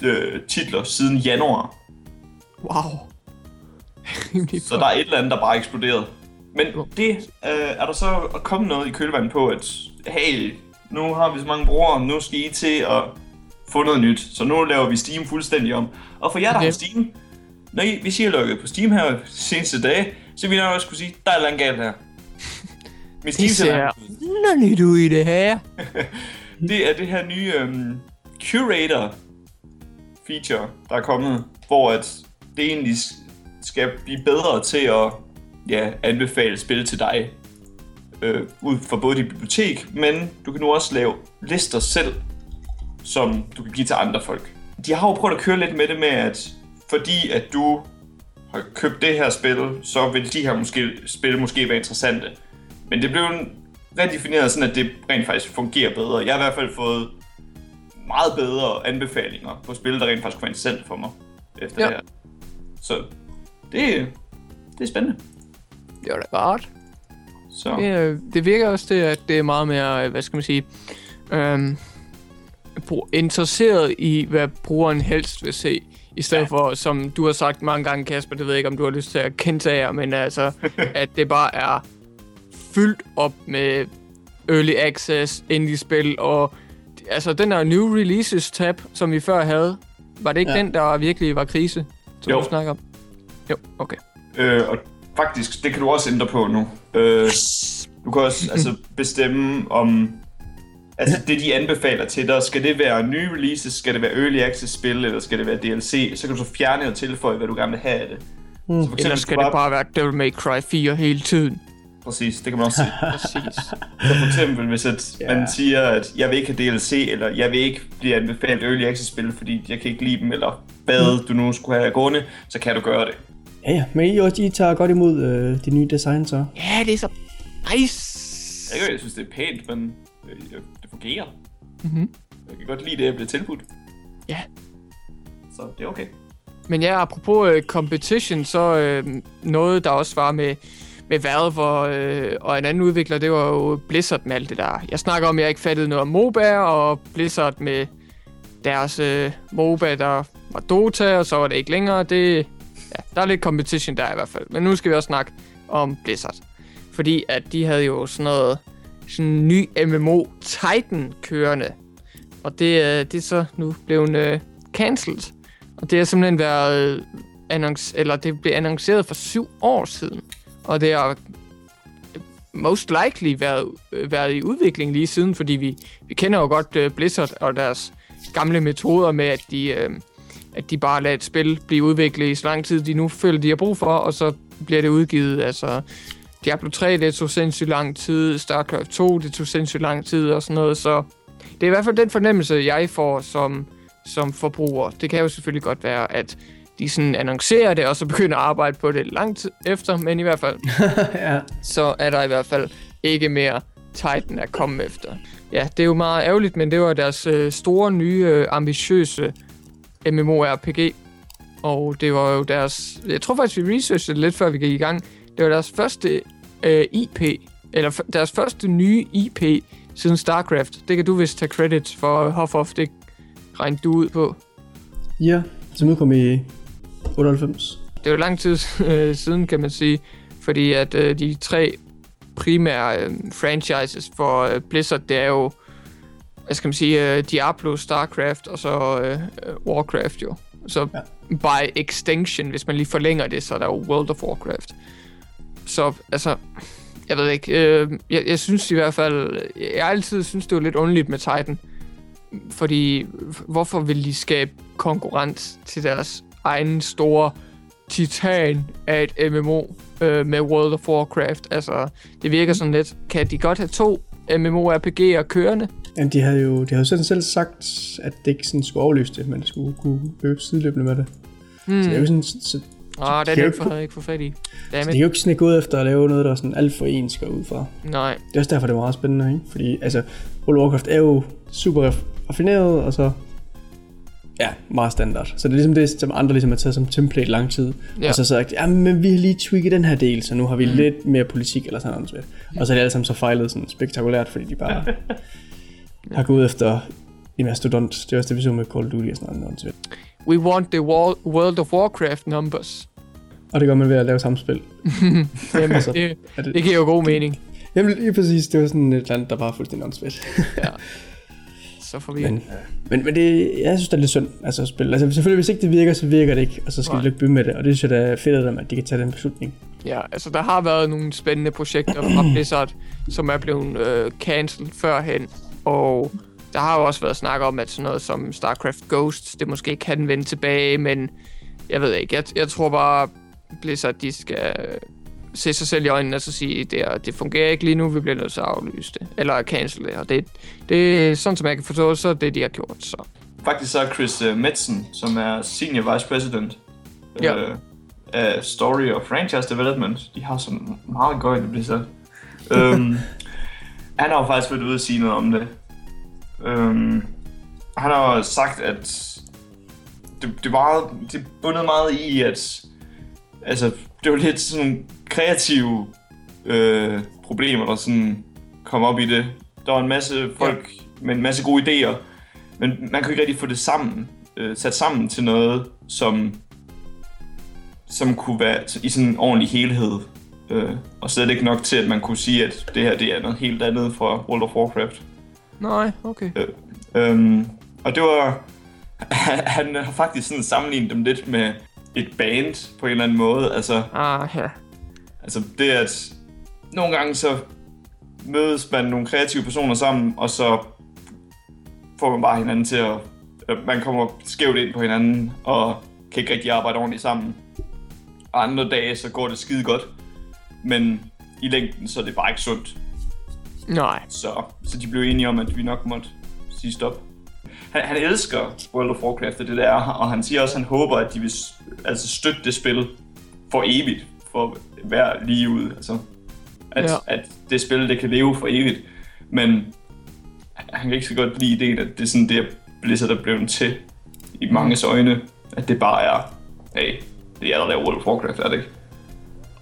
øh, titler siden januar. Wow. Så der er et eller andet, der bare er eksploderet. Men det øh, er der så kommet noget i kølvandet på, at hey, nu har vi så mange brugere, nu skal I til at få noget nyt. Så nu laver vi Steam fuldstændig om. Og for jer, der Okay. har Steam, når I, hvis I har lukket på Steam her seneste dage, så vil jeg også kunne sige, der er et galt her. Med Steam Det ser underligt ud i det her. det er det her nye øhm, curator feature, der er kommet, hvor at det egentlig skal blive bedre til at ja, anbefale spil til dig. Øh, ud fra både dit bibliotek, men du kan nu også lave lister selv, som du kan give til andre folk. De har jo prøvet at køre lidt med det med, at fordi at du har købt det her spil, så vil de her måske, spil måske være interessante. Men det blev redefineret sådan, at det rent faktisk fungerer bedre. Jeg har i hvert fald fået meget bedre anbefalinger på spil, der rent faktisk kunne være interessant for mig efter Ja. det her. Så det, det er spændende. Det var da godt. Så Det, øh, det virker også til, at det er meget mere, øh, hvad skal man sige, øhm, interesseret i, hvad brugeren helst vil se. I stedet ja. for, som du har sagt mange gange, Kasper, det ved jeg ikke, om du har lyst til at kentage, men altså, at det bare er fyldt op med early access, indie-spil, og altså den der new releases tab, som vi før havde, var det ikke Ja. den, der virkelig var krise, som Jo. du snakker om? Jo, okay. Øh, og faktisk, det kan du også ændre på nu. Øh, du kan også altså, bestemme om... Altså det, de anbefaler til dig, skal det være nye releases, skal det være early access spil, eller skal det være DLC? Så kan du så fjerne og tilføje, hvad du gerne vil have af det. Mm. Så for Eller du skal det bare være Devil May Cry 4 hele tiden? Præcis, det kan man også sige. Præcis. Så for eksempel, hvis at Ja. man siger, at jeg vil ikke have DLC, eller jeg vil ikke blive anbefalet early access spil, fordi jeg kan ikke lide dem, eller hvad du nu skulle have gående, så kan du gøre det. ja, ja, men I, også, I tager godt imod øh, de nye design, så. Ja, det er så nice. Jeg, jeg synes, det er pænt, men øh, det fungerer. Mhm. Jeg kan godt lide det, jeg bliver tilbudt. Ja. Så det er okay. Men ja, apropos uh, competition, så uh, noget, der også var med, med Valve og, øh, og en anden udvikler, det var jo Blizzard med alt det der. Jeg snakker om, at jeg ikke fattede noget om MOBA, og Blizzard med deres øh, MOBA, der var Dota, og så var det ikke længere. Det, ja, der er lidt competition der i hvert fald. Men nu skal vi også snakke om Blizzard. Fordi at de havde jo sådan noget sådan en ny MMO Titan kørende. Og det, øh, det er så nu blevet øh, cancelled. Og det har simpelthen været øh, annonc- eller det blev annonceret for syv år siden. Og det har most likely været, været i udvikling lige siden, fordi vi, vi kender jo godt øh, Blizzard og deres gamle metoder med, at de, øh, at de bare lader et spil blive udviklet i så lang tid, de nu føler, de har brug for, og så bliver det udgivet. Altså, Diablo 3, det tog sindssygt lang tid, StarCraft 2, det tog sindssygt lang tid og sådan noget, så det er i hvert fald den fornemmelse, jeg får som, som forbruger. Det kan jo selvfølgelig godt være, at de sådan annoncerer det, og så begynder at arbejde på det lang tid efter, men i hvert fald, ja. så er der i hvert fald ikke mere Titan at komme efter. Ja, det er jo meget ærgerligt, men det var deres øh, store, nye, øh, ambitiøse MMORPG. Og det var jo deres... Jeg tror faktisk, vi researchede det lidt, før vi gik i gang. Det var deres første øh, IP, eller deres første nye IP siden StarCraft. Det kan du vist tage credit for, Hofoff. Det regnede du ud på. Ja, som udkom i 98. Det er jo lang tid øh, siden, kan man sige. Fordi at øh, de tre primære øh, franchises for øh, Blizzard, det er jo, hvad skal man sige, øh, Diablo, StarCraft og så øh, Warcraft jo. så ja. by extension, hvis man lige forlænger det, så er der jo World of Warcraft. Så altså, jeg ved ikke, øh, jeg, jeg synes i hvert fald, jeg altid synes det var lidt underligt med Titan. Fordi, hvorfor vil de skabe konkurrent til deres egen store titan af et MMO øh, med World of Warcraft? Altså, det virker sådan lidt, kan de godt have to MMORPG'er kørende? Jamen, de havde jo, de havde jo selv, sagt, at det ikke sådan skulle overløse det, men det skulle kunne løbe sideløbende med det. Hmm. Så det er jo sådan, så, Åh, oh, den er ikke for, ikke for fat i. Så de er jo ikke sådan gået efter at lave noget, der er sådan alt for ens går ud fra. Nej. Det er også derfor, det er meget spændende, ikke? Fordi, altså, World of Warcraft er jo super raffineret, og så Ja, meget standard. Så det er ligesom det, som andre ligesom har taget som template lang tid. Ja. Og så sagt, ja, men vi har lige tweaked den her del, så nu har vi mm. lidt mere politik eller sådan noget. Og så er det alle sammen så fejlet sådan spektakulært, fordi de bare har gået efter en mastodont. Det er også det, vi så med Call of Duty og sådan noget. We want the World of Warcraft numbers. Og det gør man ved at lave samspil. Jamen, altså, det, det, det giver jo god mening. Jamen lige præcis, det var sådan et land, der bare er fuldstændig åndssvagt. ja så får vi... Men, men, men det, jeg synes, det er lidt synd altså, at spille. Altså selvfølgelig, hvis ikke det virker, så virker det ikke, og så skal Nej. de by med det, og det synes jeg, det er fedt af dem, at de kan tage den beslutning. Ja, altså der har været nogle spændende projekter fra Blizzard, som er blevet øh, cancelled førhen, og der har jo også været snak om, at sådan noget som StarCraft Ghosts, det måske kan vende tilbage, men jeg ved ikke, jeg, jeg tror bare, Blizzard, de skal se sig selv i øjnene og så sige, det, er, det fungerer ikke lige nu, vi bliver nødt til at aflyse det, eller cancel det, og det, det er sådan, som jeg kan forstå, så er det, de har gjort, så. Faktisk så er Chris uh, Metzen, som er Senior Vice President ja. uh, af Story og Franchise Development, de har så meget godt, det bliver så. um, han har jo faktisk været ude og sige noget om det. Um, han har sagt, at det, det, var, det bundet meget i, at altså, det var lidt sådan kreative øh, problemer, der sådan kom op i det. Der var en masse folk ja. med en masse gode idéer, men man kunne ikke rigtig få det sammen, øh, sat sammen til noget, som, som kunne være i sådan en ordentlig helhed. Øh, og slet ikke nok til, at man kunne sige, at det her det er noget helt andet fra World of Warcraft. Nej, okay. Øh, øh, og det var... han har faktisk sådan sammenlignet dem lidt med et band på en eller anden måde. Altså, ah, ja. Altså det at nogle gange så mødes man nogle kreative personer sammen, og så får man bare hinanden til at... Man kommer skævt ind på hinanden, og kan ikke rigtig arbejde ordentligt sammen. Og andre dage, så går det skide godt. Men i længden, så er det bare ikke sundt. Nej. Så, så de blev enige om, at vi nok måtte sige stop. Han, han elsker World of Warcraft, det der, og han siger også, at han håber, at de vil altså, støtte det spil for evigt for være lige ud. Altså, at, ja. at det spil, det kan leve for evigt. Men han kan ikke så godt lide ideen, at det er sådan det, Blizzard er blevet til i mange øjne. At det bare er, hey, det er der laver World of Warcraft, er det ikke?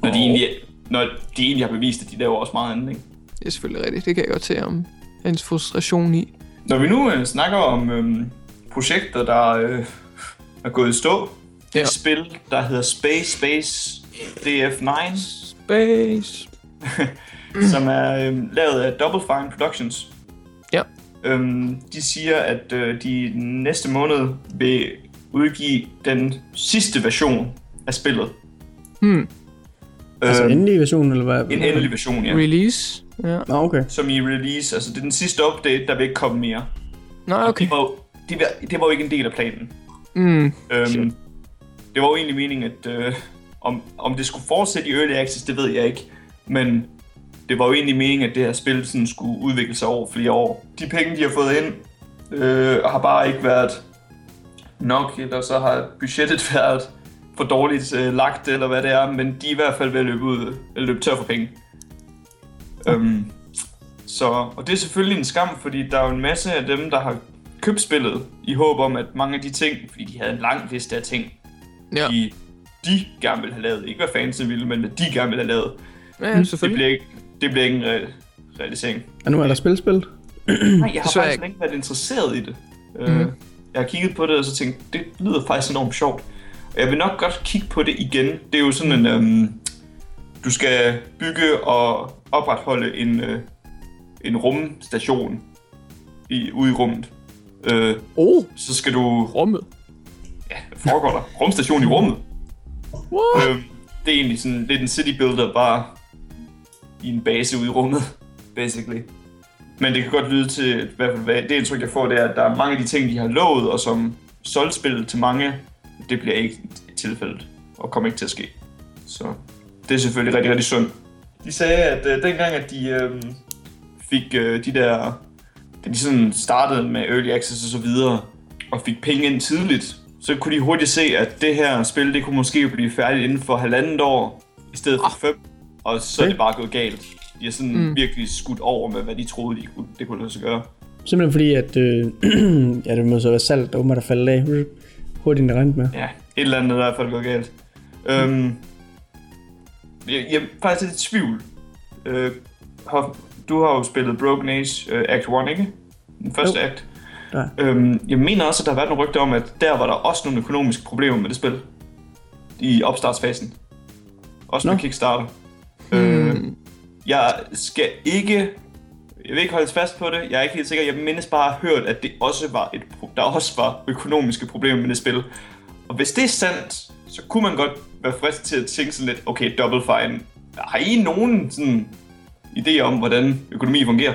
Når, oh. de egentlig, når de egentlig har bevist, at de laver også meget andet, ikke? Det er selvfølgelig rigtigt. Det kan jeg godt se om hans frustration i. Når vi nu øh, snakker om øh, projekter, der øh, er gået i stå, det er et spil, der hedder Space Space DF9. Space. som er øhm, lavet af Double Fine Productions. Ja. Øhm, de siger, at øh, de næste måned vil udgive den sidste version af spillet. Hmm. Altså øhm, endelig version, eller hvad? En endelig version, ja. Release? Ja. Nå, okay. Som i release, altså det er den sidste update, der vil ikke komme mere. Nå, okay. det var, det, var, det var jo ikke en del af planen. Mm. Øhm, det var jo egentlig meningen, at øh, om, om det skulle fortsætte i Early Access, det ved jeg ikke. Men det var jo egentlig meningen, at det her spil sådan skulle udvikle sig over flere år. De penge, de har fået ind, øh, har bare ikke været nok, eller så har budgettet været for dårligt øh, lagt, eller hvad det er, men de er i hvert fald ved at løbe, ud, eller løbe tør for penge. Øhm, så, og det er selvfølgelig en skam, fordi der er jo en masse af dem, der har købt spillet i håb om, at mange af de ting, fordi de havde en lang liste af ting, ja. de de gerne vil have lavet. Ikke hvad fansen ville, men hvad de gerne vil have lavet. Ja, selvfølgelig. Det bliver ikke, det bliver ikke en re- realisering. Og nu er der spilspil? Nej, jeg har faktisk ikke. ikke været interesseret i det. Mm. jeg har kigget på det, og så tænkt, det lyder faktisk enormt sjovt. Og jeg vil nok godt kigge på det igen. Det er jo sådan en... Um, du skal bygge og opretholde en, uh, en rumstation i, ude i rummet. Uh, oh, så skal du... Rummet? Ja, foregår der? Rumstation i rummet. What? Øhm, det er egentlig sådan lidt en city builder, bare i en base ude i rummet, basically. Men det kan godt lyde til, i hvert fald hvad, det indtryk, jeg får, det er, at der er mange af de ting, de har lovet, og som solgt spillet til mange, det bliver ikke tilfældet, og kommer ikke til at ske. Så det er selvfølgelig rigtig, rigtig sundt. De sagde, at øh, dengang, at de øh, fik øh, de der, da de sådan startede med Early Access og så videre, og fik penge ind tidligt, så kunne de hurtigt se, at det her spil, det kunne måske blive færdigt inden for halvandet år, i stedet for fem. Og så er det bare gået galt. De har sådan mm. virkelig skudt over med, hvad de troede, de kunne, det kunne lade sig gøre. Simpelthen fordi, at øh, ja, det må så være salt, der åbenbart er faldet af. Hurtigt end regnede med. Ja, et eller andet er i hvert fald gået galt. Mm. Øhm, jeg, jeg er faktisk lidt i tvivl. Øh, har, du har jo spillet Broken Age uh, Act 1, ikke? Den første Jo. akt. Ja. Øhm, jeg mener også, at der har været nogle rygter om, at der var der også nogle økonomiske problemer med det spil. I opstartsfasen. Også med Nå. Kickstarter. Øh, jeg skal ikke... Jeg vil ikke holde fast på det. Jeg er ikke helt sikker. Jeg mindes bare at have hørt, at det også var et, der også var økonomiske problemer med det spil. Og hvis det er sandt, så kunne man godt være frisk til at tænke sådan lidt, okay, Double Fine, har I nogen sådan idé om, hvordan økonomi fungerer?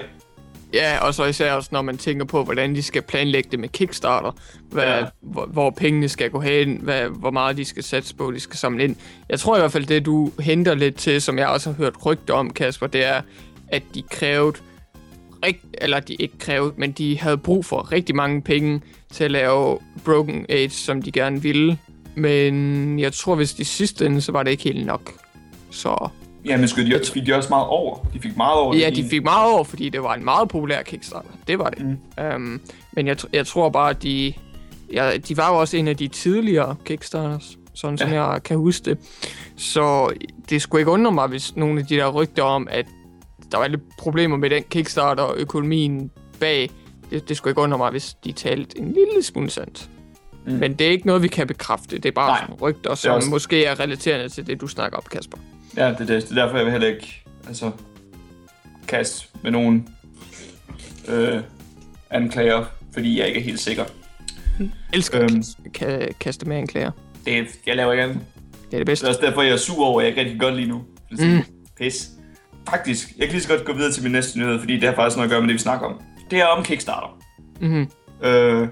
Ja, og så især også, når man tænker på, hvordan de skal planlægge det med Kickstarter. Hvad, Ja. hvor, hvor pengene skal gå hen, hvad, hvor meget de skal satse på, de skal samle ind. Jeg tror i hvert fald, det du henter lidt til, som jeg også har hørt rygter om, Kasper, det er, at de krævede, rigt, eller de ikke krævede, men de havde brug for rigtig mange penge til at lave Broken Age, som de gerne ville. Men jeg tror, hvis de sidste ende, så var det ikke helt nok. Så Ja, men skulle de, fik de også meget over? De fik meget over. Ja, de fik meget over, fordi det var en meget populær Kickstarter. Det var det. Mm. Um, men jeg, jeg tror bare, at de, ja, de var jo også en af de tidligere Kickstarters, sådan som Ja. jeg kan huske det. Så det skulle ikke undre mig, hvis nogle af de der rygter om, at der var lidt problemer med den Kickstarter og økonomien bag, det, det skulle ikke undre mig, hvis de talte en lille smule sandt. Mm. Men det er ikke noget, vi kan bekræfte. Det er bare Nej, rygter, som også- måske er relaterende til det, du snakker om, Kasper. Ja, det, er det, det er derfor, jeg vil heller ikke altså, kaste med nogen øh, anklager, fordi jeg ikke er helt sikker. elsker Øhm. at ka- kaste med anklager. Det, jeg laver andet. Det er det bedste. Det er også derfor, jeg er sur over, at jeg ikke rigtig godt lige nu. Mm. Pis. Faktisk, jeg kan lige så godt gå videre til min næste nyhed, fordi det har faktisk noget at gøre med det, vi snakker om. Det er om Kickstarter. Mhm. Øh,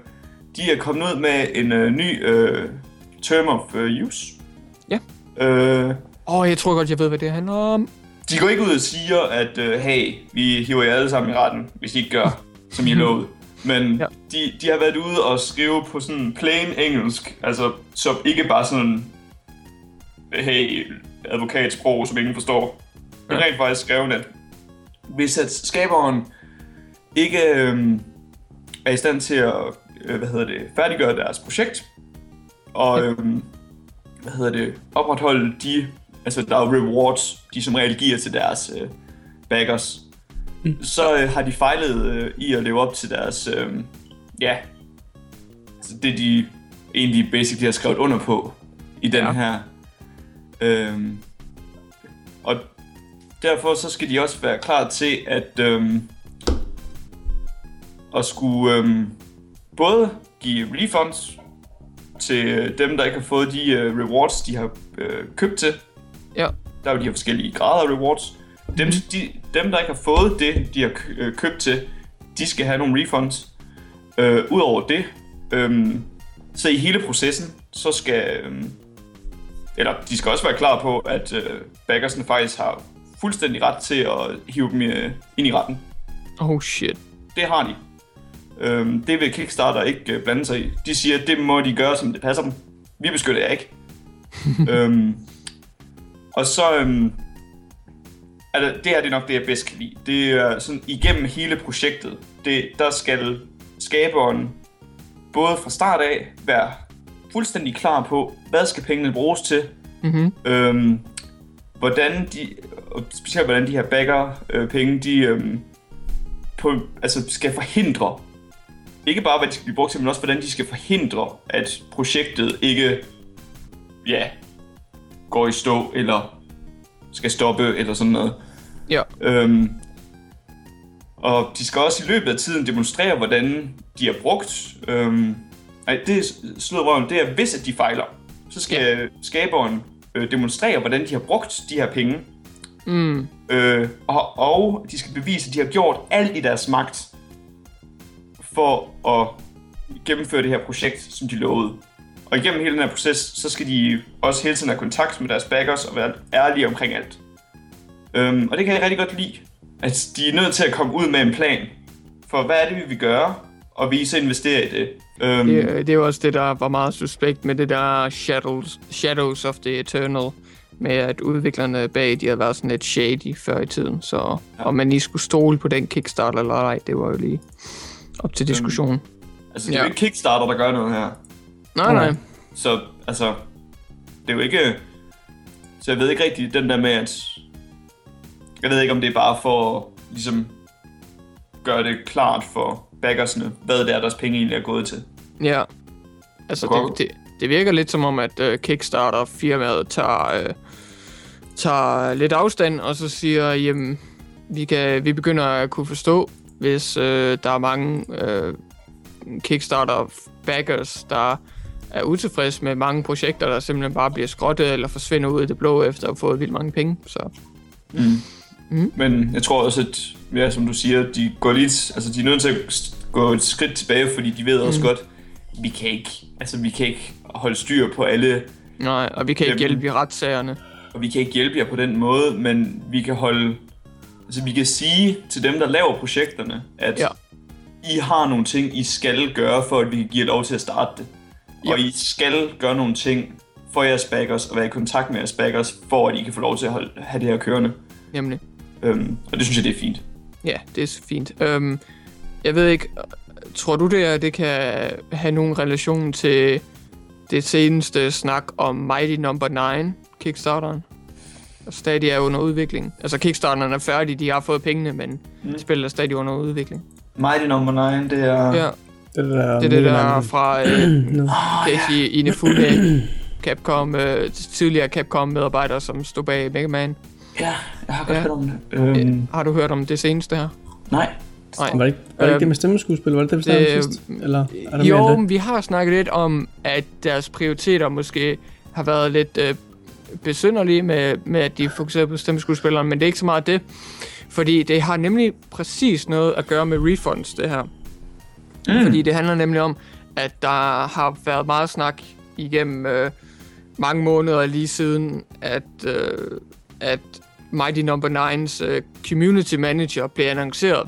de er kommet ud med en øh, ny øh, term of øh, use. Ja. Øh, Åh, oh, jeg tror godt, jeg ved, hvad det handler om. De går ikke ud og siger, at øh, hey, vi hiver jer alle sammen i retten, hvis I ikke gør, som I lovede. Men ja. De, de har været ude og skrive på sådan plain engelsk, altså som ikke bare sådan, hey, advokatsprog, som ingen forstår. Men Ja. rent faktisk skrevet, at hvis at skaberen ikke øh, er i stand til at øh, hvad hedder det, færdiggøre deres projekt, og øh, hvad hedder det, opretholde de, altså der er rewards, de som regel giver til deres øh, backers, mm. så øh, har de fejlet øh, i at leve op til deres, øh, ja, altså det de egentlig basically har skrevet under på i den Ja. her. Øh, og derfor så skal de også være klar til at øh, at skulle øh, både give refunds til øh, dem, der ikke har fået de øh, rewards, de har øh, købt til. Ja. Der er jo de her forskellige grader af rewards. Dem, Mhm. de, dem der ikke har fået det, de har øh, købt til, de skal have nogle refunds. Øh, Udover det, øh, så i hele processen, så skal... Øh, eller de skal også være klar på, at øh, backersne faktisk har fuldstændig ret til at hive dem øh, ind i retten. Oh shit. Det har de. Øhm, det vil Kickstarter ikke øh, blande sig i. De siger, at det må de gøre, som det passer dem. Vi beskytter jer ikke. øhm, og så... Øhm, er det, her det er nok det, jeg bedst kan lide. Det er sådan, igennem hele projektet, det, der skal skaberen både fra start af være fuldstændig klar på, hvad skal pengene bruges til, Mhm. øhm, hvordan de, og specielt hvordan de her backer øh, penge, de øhm, på, altså skal forhindre, ikke bare hvad de skal blive brugt til, men også hvordan de skal forhindre, at projektet ikke, ja, går i stå, eller skal stoppe, eller sådan noget. Ja. Øhm, og de skal også i løbet af tiden demonstrere, hvordan de har brugt øhm, Nej, det er slået røven. Det er, hvis at de fejler, så skal ja. skaberen øh, demonstrere, hvordan de har brugt de her penge. Mm. Øh, og, og de skal bevise, at de har gjort alt i deres magt for at gennemføre det her projekt, som de lovede. Og igennem hele den her proces, så skal de også hele tiden have kontakt med deres backers og være ærlige omkring alt. Øhm, og det kan jeg rigtig godt lide. At de er nødt til at komme ud med en plan for, hvad er det, vi vil gøre, og vi så investerer i det. Øhm, det, det er jo også det, der var meget suspekt med det der Shadows, Shadows of the Eternal, med at udviklerne bag, de havde været sådan lidt shady før i tiden, så ja. om man lige skulle stole på den Kickstarter eller ej, det var jo lige op til diskussion. Øhm, altså, det er ja. jo ikke Kickstarter, der gør noget her. Nej, nej. Så, altså, det er jo ikke... Så jeg ved ikke rigtig den der med, at... Jeg ved ikke, om det er bare for ligesom gøre det klart for backersne, hvad det er, deres penge egentlig er gået til. Ja. Altså, det, det, det virker lidt som om, at uh, Kickstarter-firmaet tager, uh, tager lidt afstand, og så siger, jamen, vi, kan, vi begynder at kunne forstå, hvis uh, der er mange uh, Kickstarter-backers, der er utilfredse med mange projekter, der simpelthen bare bliver skrottet eller forsvinder ud af det blå efter at have fået vildt mange penge. Så. Mm. Mm. Men jeg tror også, at ja, som du siger, de går lidt, altså de er nødt til at gå et skridt tilbage, fordi de ved også mm. godt, vi kan ikke, altså vi kan ikke holde styr på alle. Nej, og vi kan dem, ikke hjælpe i retssagerne. Og vi kan ikke hjælpe jer på den måde, men vi kan holde, altså vi kan sige til dem, der laver projekterne, at ja. I har nogle ting, I skal gøre, for at vi kan give jer lov til at starte det. Og I skal gøre nogle ting for jeres backers, og være i kontakt med jeres backers, for at I kan få lov til at holde, have det her kørende. Nemlig. Øhm, og det synes jeg, det er fint. Ja, det er fint. Øhm, jeg ved ikke, tror du det, at det kan have nogen relation til det seneste snak om Mighty Number no. 9, Kickstarteren? Og stadig er under udvikling. Altså Kickstarteren er færdig, de har fået pengene, men mm. spillet er stadig under udvikling. Mighty Number no. 9, det er... Ja. Det, der det er det, der er fra øh, Casey oh, Inefune, Capcom, øh, tidligere Capcom-medarbejder, som stod bag Mega Man. Ja, jeg har godt ja. hørt om det. Øhm... Har du hørt om det seneste her? Nej. Nej. Var det ikke, var det, ikke det med stemmeskuespil? Var det det, vi snakkede sidst? Eller er der jo, det? vi har snakket lidt om, at deres prioriteter måske har været lidt øh, besynderlige med, med, at de fokuserer på stemmeskuespilleren, men det er ikke så meget det. Fordi det har nemlig præcis noget at gøre med refunds, det her. Mm. Fordi det handler nemlig om, at der har været meget snak igennem øh, mange måneder lige siden, at, øh, at Mighty Number no. 9's øh, community manager blev annonceret.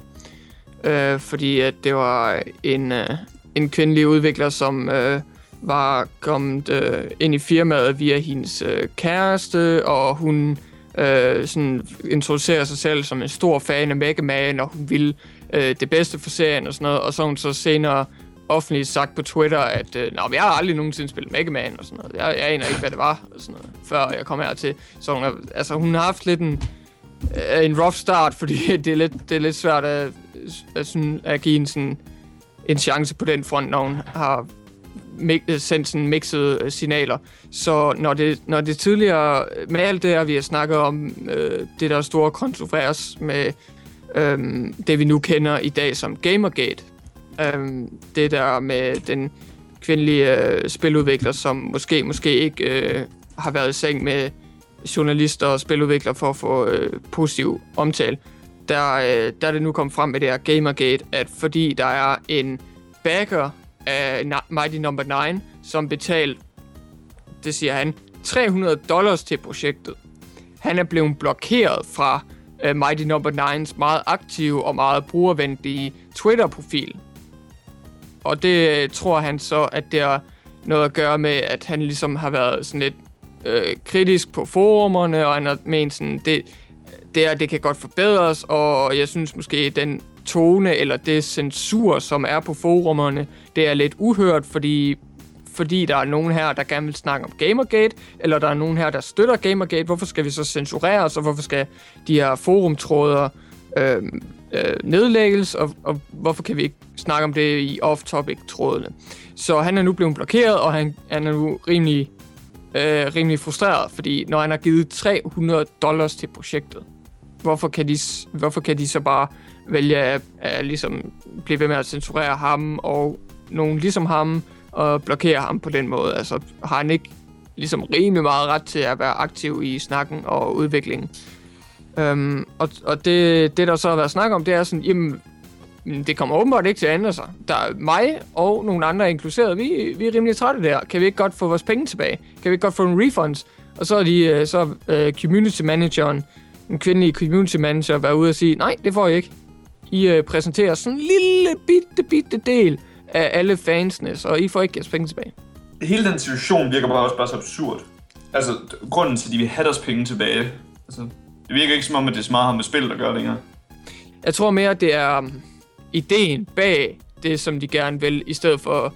Øh, fordi at det var en, øh, en kvindelig udvikler, som øh, var kommet øh, ind i firmaet via hendes øh, kæreste, og hun øh, sådan introducerer sig selv som en stor fan af Mega Man, og hun ville øh, det bedste for serien og sådan noget, og så hun så senere offentligt sagt på Twitter, at øh, jeg har aldrig nogensinde spillet Mega Man og sådan noget. Jeg, jeg aner ikke, hvad det var, og sådan noget, før jeg kom hertil. Så hun har, altså, hun har haft lidt en, øh, en rough start, fordi det er lidt, det er lidt svært at, at, sådan, at give en, sådan, en chance på den front, når hun har sendt sådan mixede øh, signaler. Så når det, når det tidligere, med alt det her, vi har snakket om, øh, det der store kontrovers med øhm, det vi nu kender i dag som Gamergate. Øhm, det der med den kvindelige øh, spiludvikler, som måske, måske ikke øh, har været i seng med journalister og spiludviklere for at få øh, positiv omtale. Der, øh, der er det nu kommet frem med det her Gamergate, at fordi der er en backer af Mighty Number no. 9, som betalte, det siger han, 300 dollars til projektet. Han er blevet blokeret fra uh, Mighty Number no. 9's meget aktive og meget brugervenlige Twitter-profil. Og det øh, tror han så, at det har noget at gøre med, at han ligesom har været sådan lidt øh, kritisk på forumerne, og han har ment sådan, det, det, er, det kan godt forbedres, og jeg synes måske, den tone eller det censur, som er på forumerne, det er lidt uhørt, fordi fordi der er nogen her, der gerne vil snakke om Gamergate, eller der er nogen her, der støtter Gamergate. Hvorfor skal vi så censurere os, og hvorfor skal de her forumtråder øh, øh, nedlægges, og, og hvorfor kan vi ikke snakke om det i off-topic-trådene? Så han er nu blevet blokeret, og han, han er nu rimelig, øh, rimelig frustreret, fordi når han har givet 300 dollars til projektet, hvorfor kan de, hvorfor kan de så bare vælge at, at ligesom blive ved med at censurere ham, og nogen ligesom ham og blokere ham på den måde. Altså har han ikke ligesom rimelig meget ret til at være aktiv i snakken og udviklingen. Øhm, og og det, det, der så har været snak om, det er sådan, jamen, det kommer åbenbart ikke til at ændre sig. Der er mig og nogle andre inkluderet. Vi, vi er rimelig trætte der. Kan vi ikke godt få vores penge tilbage? Kan vi ikke godt få en refunds? Og så er de, øh, så uh, community manageren, en kvindelig community manager, været ude og sige, nej, det får I ikke. I uh, præsenterer sådan en lille bitte, bitte del af alle fansene, så I får ikke jeres penge tilbage. Hele den situation virker bare også bare så absurd. Altså, grunden til, at de vil have deres penge tilbage, altså, det virker ikke som om, at det er så meget har med spillet at gøre længere. Jeg tror mere, det er um, ideen bag det, som de gerne vil, i stedet for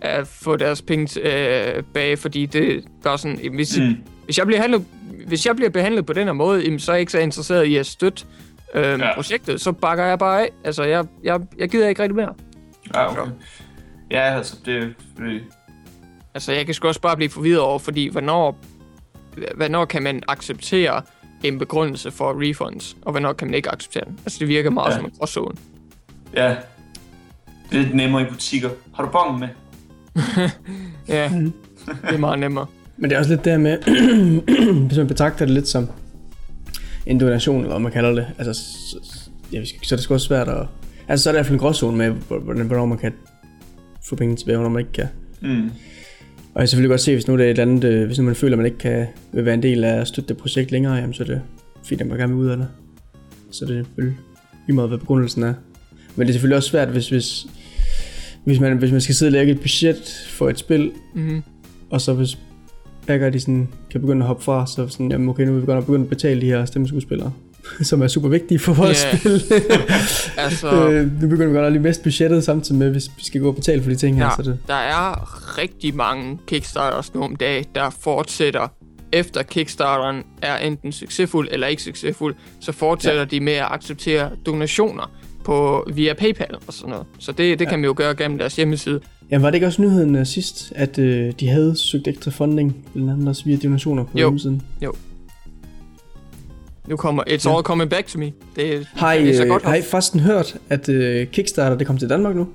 at få deres penge øh, bag, fordi det er sådan, hvis, mm. hvis, jeg bliver handlet, hvis jeg bliver behandlet på den her måde, jamen, så er jeg ikke så interesseret i at støtte øh, ja. projektet, så bakker jeg bare af. Altså, jeg, jeg, jeg gider ikke rigtig mere. Ja, okay. Ja, altså, det, det... Altså, jeg kan sgu også bare blive forvirret over, fordi hvornår, hvornår kan man acceptere en begrundelse for refunds, og hvornår kan man ikke acceptere den? Altså, det virker meget ja. som en gråzone. Ja. Det er lidt nemmere i butikker. Har du bongen med? ja, det er meget nemmere. Men det er også lidt der med, hvis man betragter det lidt som en donation, eller hvad man kalder det, altså, så, ja, så er det sgu også svært at... Altså, så er der i hvert fald en gråzone med, hvornår man kan få penge tilbage, hvornår man ikke kan. Mm. Og jeg kan selvfølgelig godt se, hvis nu det er et eller andet, øh, hvis nu man føler, at man ikke kan vil være en del af at støtte det projekt længere, jamen, så er det fint, at man gerne vil ud af det. Så det er selvfølgelig lige meget, hvad begrundelsen er. Men det er selvfølgelig også svært, hvis, hvis, hvis, man, hvis man skal sidde og lægge et budget for et spil, mm-hmm. og så hvis backer de sådan, kan begynde at hoppe fra, så sådan, jamen okay, nu vil vi godt begynde at betale de her stemmeskuespillere, som er super vigtige for vores yeah. spil. altså, øh, nu begynder vi godt at lige miste budgettet samtidig med, hvis vi skal gå og betale for de ting ja, her. Så det. Der er rigtig mange Kickstarters nu om dagen, der fortsætter efter Kickstarteren er enten succesfuld eller ikke succesfuld, så fortsætter ja. de med at acceptere donationer på via PayPal og sådan noget. Så det, det ja. kan man jo gøre gennem deres hjemmeside. Ja, var det ikke også nyheden uh, sidst, at uh, de havde søgt ekstra funding, blandt andet også via donationer på jo. hjemmesiden? Jo. Nu kommer It's ja. All Coming Back to Me. Det, har I, det er så godt. Har I førsten hørt, at uh, Kickstarter det kommer til Danmark nu?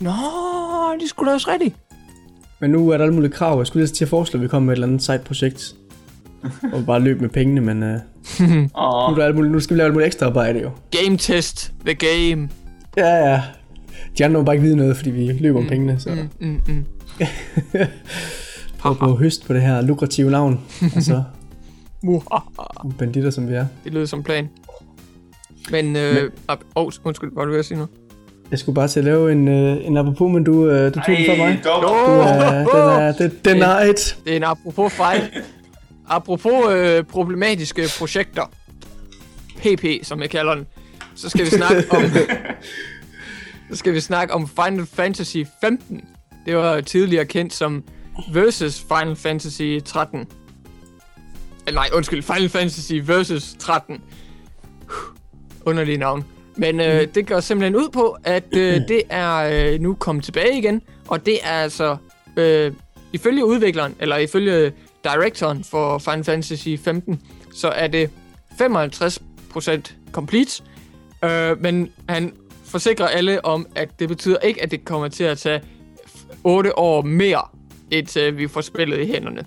Nå, det skulle da også rigtigt. Men nu er der alle mulige krav. Jeg skulle lige til at foreslå, at vi kommer med et eller andet side-projekt. og bare løbe med pengene, men uh, oh. nu, er der muligt, nu skal vi lave alt muligt ekstra arbejde jo. Game test, the game. Ja, ja. De andre må bare ikke vide noget, fordi vi løber mm, om pengene. Så. Mm, mm, mm. Prøv på høst på det her lukrative navn. altså, banditter som vi er. Det lyder som plan. Men, øh, men oh, undskyld, hvad du ved at sige nu? Jeg skulle bare til at lave en, uh, en apropos, men du, uh, du tog Ej, den for mig. Du, uh, den er, det, den er et. Det er en apropos fejl. apropos øh, problematiske projekter. PP, som jeg kalder den. Så skal vi snakke om... så skal vi snakke om Final Fantasy 15. Det var tidligere kendt som versus Final Fantasy 13. Eller nej, undskyld, Final Fantasy versus 13. Underlig navn. Men øh, mm. det går simpelthen ud på, at øh, det er øh, nu kommet tilbage igen, og det er altså øh, ifølge udvikleren, eller ifølge directoren for Final Fantasy 15, så er det 55% complete, øh, men han forsikrer alle om, at det betyder ikke, at det kommer til at tage 8 år mere, øh, vi får spillet i hænderne.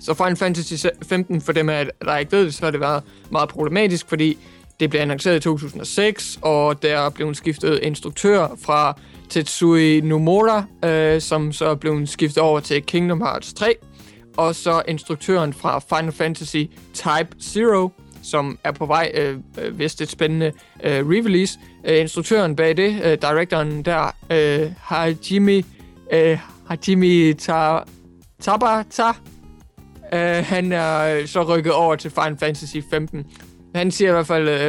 Så Final Fantasy 15, for dem, der ikke ved det, så har det været meget problematisk, fordi det blev annonceret i 2006, og der blev skiftet instruktør fra Tetsui Nomura, øh, som så blev skiftet over til Kingdom Hearts 3, og så instruktøren fra Final Fantasy Type 0, som er på vej, øh, øh hvis det er et spændende øh, re-release. Øh, instruktøren bag det, øh, directoren der, øh, Hajime, øh, Hajime Ta, Tabata, øh, han er så rykket over til Final Fantasy 15. Han siger i hvert fald øh,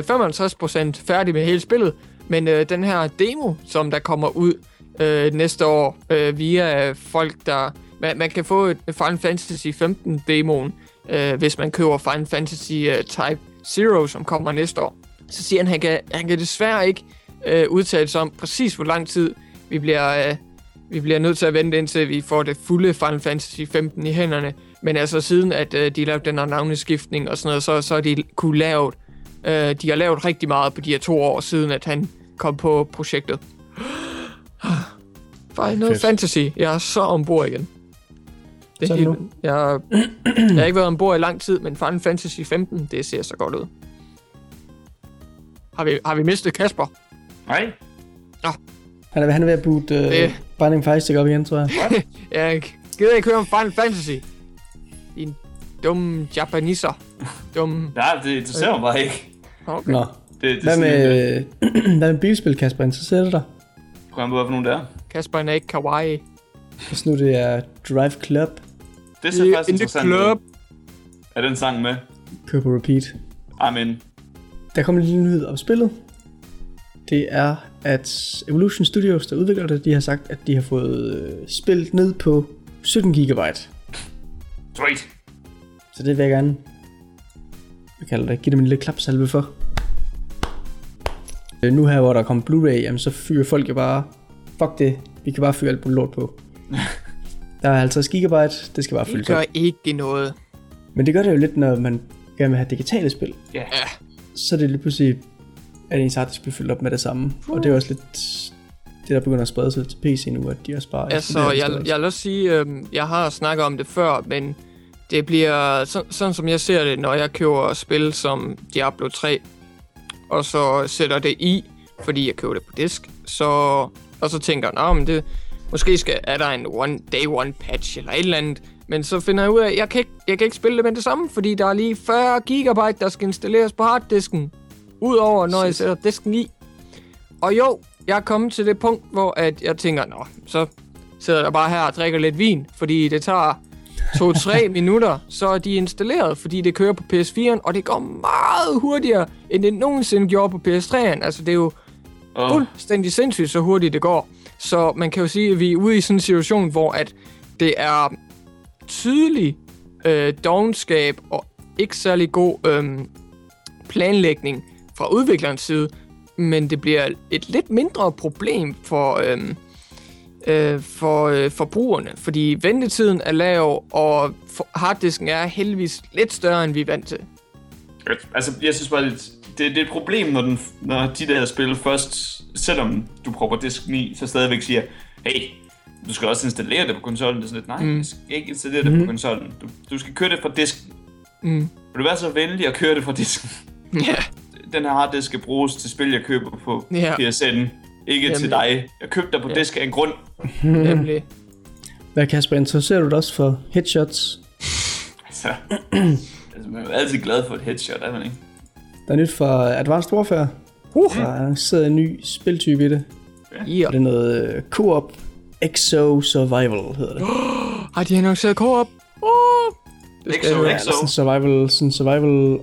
55% færdig med hele spillet, men øh, den her demo, som der kommer ud øh, næste år øh, via folk, der... Man, man kan få et Final Fantasy 15 demoen, øh, hvis man køber Final Fantasy øh, Type 0, som kommer næste år. Så siger han, at han kan, han kan desværre ikke øh, udtale sig om præcis, hvor lang tid vi bliver, øh, vi bliver nødt til at vente, indtil vi får det fulde Final Fantasy 15 i hænderne. Men altså siden, at øh, de lavede den her navneskiftning og sådan noget, så, så har de kunne lavet, øh, de har lavet rigtig meget på de her to år siden, at han kom på projektet. Final Fedt. Fantasy. Jeg er så ombord igen. Det Så helt, nu. jeg, jeg har ikke været ombord i lang tid, men Final Fantasy 15, det ser så godt ud. Har vi, har vi mistet Kasper? Nej. Han er, han er ved at boot uh, Det- Binding Isaac op igen, tror jeg. Jeg gider ikke høre om Final Fantasy. Din dumme japaniser. Dum. Nej, det interesserer mig bare ikke. Okay. Nå. Det, det er Hvad med, hvad med bilspil, Kasper? Interesserer det dig? På, hvad for nogen der? Kasper han er ikke kawaii. Hvis nu det er Drive Club, Det ser In faktisk the interessant club. ud. Er den sang med? kør på repeat. Amen. Der kommer en lille nyhed om spillet. Det er, at Evolution Studios, der udvikler det, de har sagt, at de har fået øh, spillet ned på 17 GB. Sweet. Så det vil jeg gerne jeg kalder det, give dem en lille klapsalve for. Øh, Nu her, hvor der kommer Blu-ray, jamen, så fyrer folk jo bare, fuck det, vi kan bare fyre alt på lort på. Der er 50 GB, det skal bare Det fyldes gør op. ikke noget. Men det gør det jo lidt, når man gerne vil have digitale spil. Ja. Ja. Så er det lige pludselig, at ens harddisk bliver fyldt op med det samme. Og det er også lidt det, der begynder at sprede sig til PC nu, at de også bare... Altså, jeg, størrelse. jeg vil også sige, øh, jeg har snakket om det før, men det bliver, så, sådan som jeg ser det, når jeg køber spil som Diablo 3, og så sætter det i, fordi jeg køber det på disk, så, og så tænker jeg, "Nå, men det, måske skal, er der en one, day one patch eller et eller andet, men så finder jeg ud af, at jeg kan ikke, jeg kan ikke spille det med det samme, fordi der er lige 40 gigabyte, der skal installeres på harddisken, udover når jeg sætter disken i. Og jo, jeg er kommet til det punkt, hvor at jeg tænker, nå, så sidder jeg bare her og drikker lidt vin, fordi det tager 2-3 minutter, så er de installeret, fordi det kører på PS4'en, og det går meget hurtigere, end det nogensinde gjorde på PS3'en. Altså, det er jo Oh. fuldstændig sindssygt, så hurtigt det går. Så man kan jo sige, at vi er ude i sådan en situation, hvor at det er tydelig øh, dogenskab og ikke særlig god øh, planlægning fra udviklerens side, men det bliver et lidt mindre problem for, øh, øh, for øh, forbrugerne, fordi ventetiden er lav, og harddisken er heldigvis lidt større, end vi er vant til. Altså, jeg synes bare, det, det, det er et problem, når, den, når de der spil først, selvom du propper disken i, så stadigvæk siger, hey, du skal også installere det på konsollen. Det er sådan lidt, nej, mm. jeg skal ikke installere det på konsollen. Du, du skal køre det fra disken. Mm. Vil du være så venlig at køre det fra disken? Ja, Den her harddisk skal bruges til spil, jeg køber på Ja. PSN. Ikke Jamen. til dig. Jeg købte dig på Ja. disk af en grund. nemlig. Hvad Kasper, interesserer du dig også for headshots? Altså, altså, man er jo altid glad for et headshot, er man ikke? Der er nyt fra Advanced Warfare. Uh. Der er annonceret en ny spiltype i det. Ja. Og det er noget øh, co-op Exo Survival, hedder det. Har de annonceret co-op? Oh, det skal Exo, høre. Exo. Sådan survival, sådan survival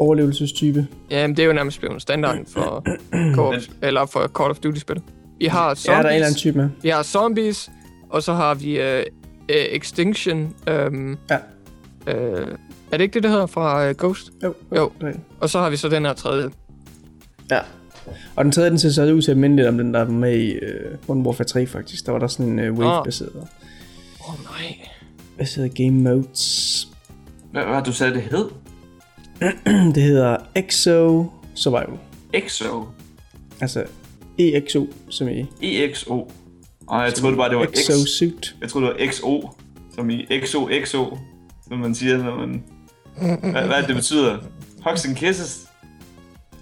overlevelsestype. Jamen, det er jo nærmest blevet standarden for, co eller for Call of Duty-spil. Vi har zombies, Ja, der er en eller anden type med. vi har zombies, og så har vi uh, uh, Extinction. Um, Ja. uh, er det ikke det, der hedder fra uh, Ghost? Jo. Jo. Okay. Og så har vi så den her tredje. Ja. Og den tredje, den ser så ud til at minde lidt om den, der var med i uh, Modern Warfare 3, faktisk. Der var der sådan en uh, wave-baseret Åh oh, nej. baseret game modes. Hvad hvad du sagde, det hed? Det hedder Exo Survival. Exo. Altså EXO, som i EXO. Og jeg troede bare, det var X. Exosuit. Jeg troede, det var XO. Som i XO, XO. Som man siger, når man... Hvad, hvad er det, betyder? Hugs and kisses?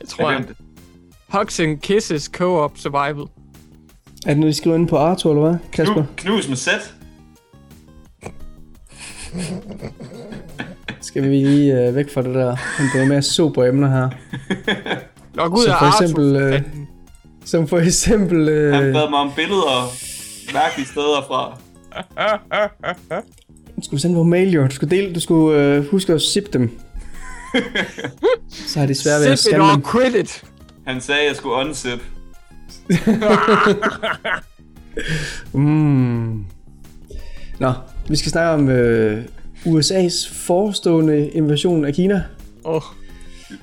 Jeg tror, Jeg. Hugs and Kisses Co-op Survival. Er det noget, de skriver inde på Arthur, eller hvad, Kasper? Knu, knus med sæt. Skal vi lige uh, væk fra det der? Han bliver mere super emner her. Log ud Så af for eksempel, øh. Som for eksempel... Han Uh, bad mig om billeder mærkelige steder fra. du skulle sende på mail, jo. Du skulle, dele, du skulle uh, huske at zip dem. Så har de svært ved at scanne dem. quit it. Han sagde, at jeg skulle unzip. Mm. Nå, vi skal snakke om uh, USA's forestående invasion af Kina. Åh, oh,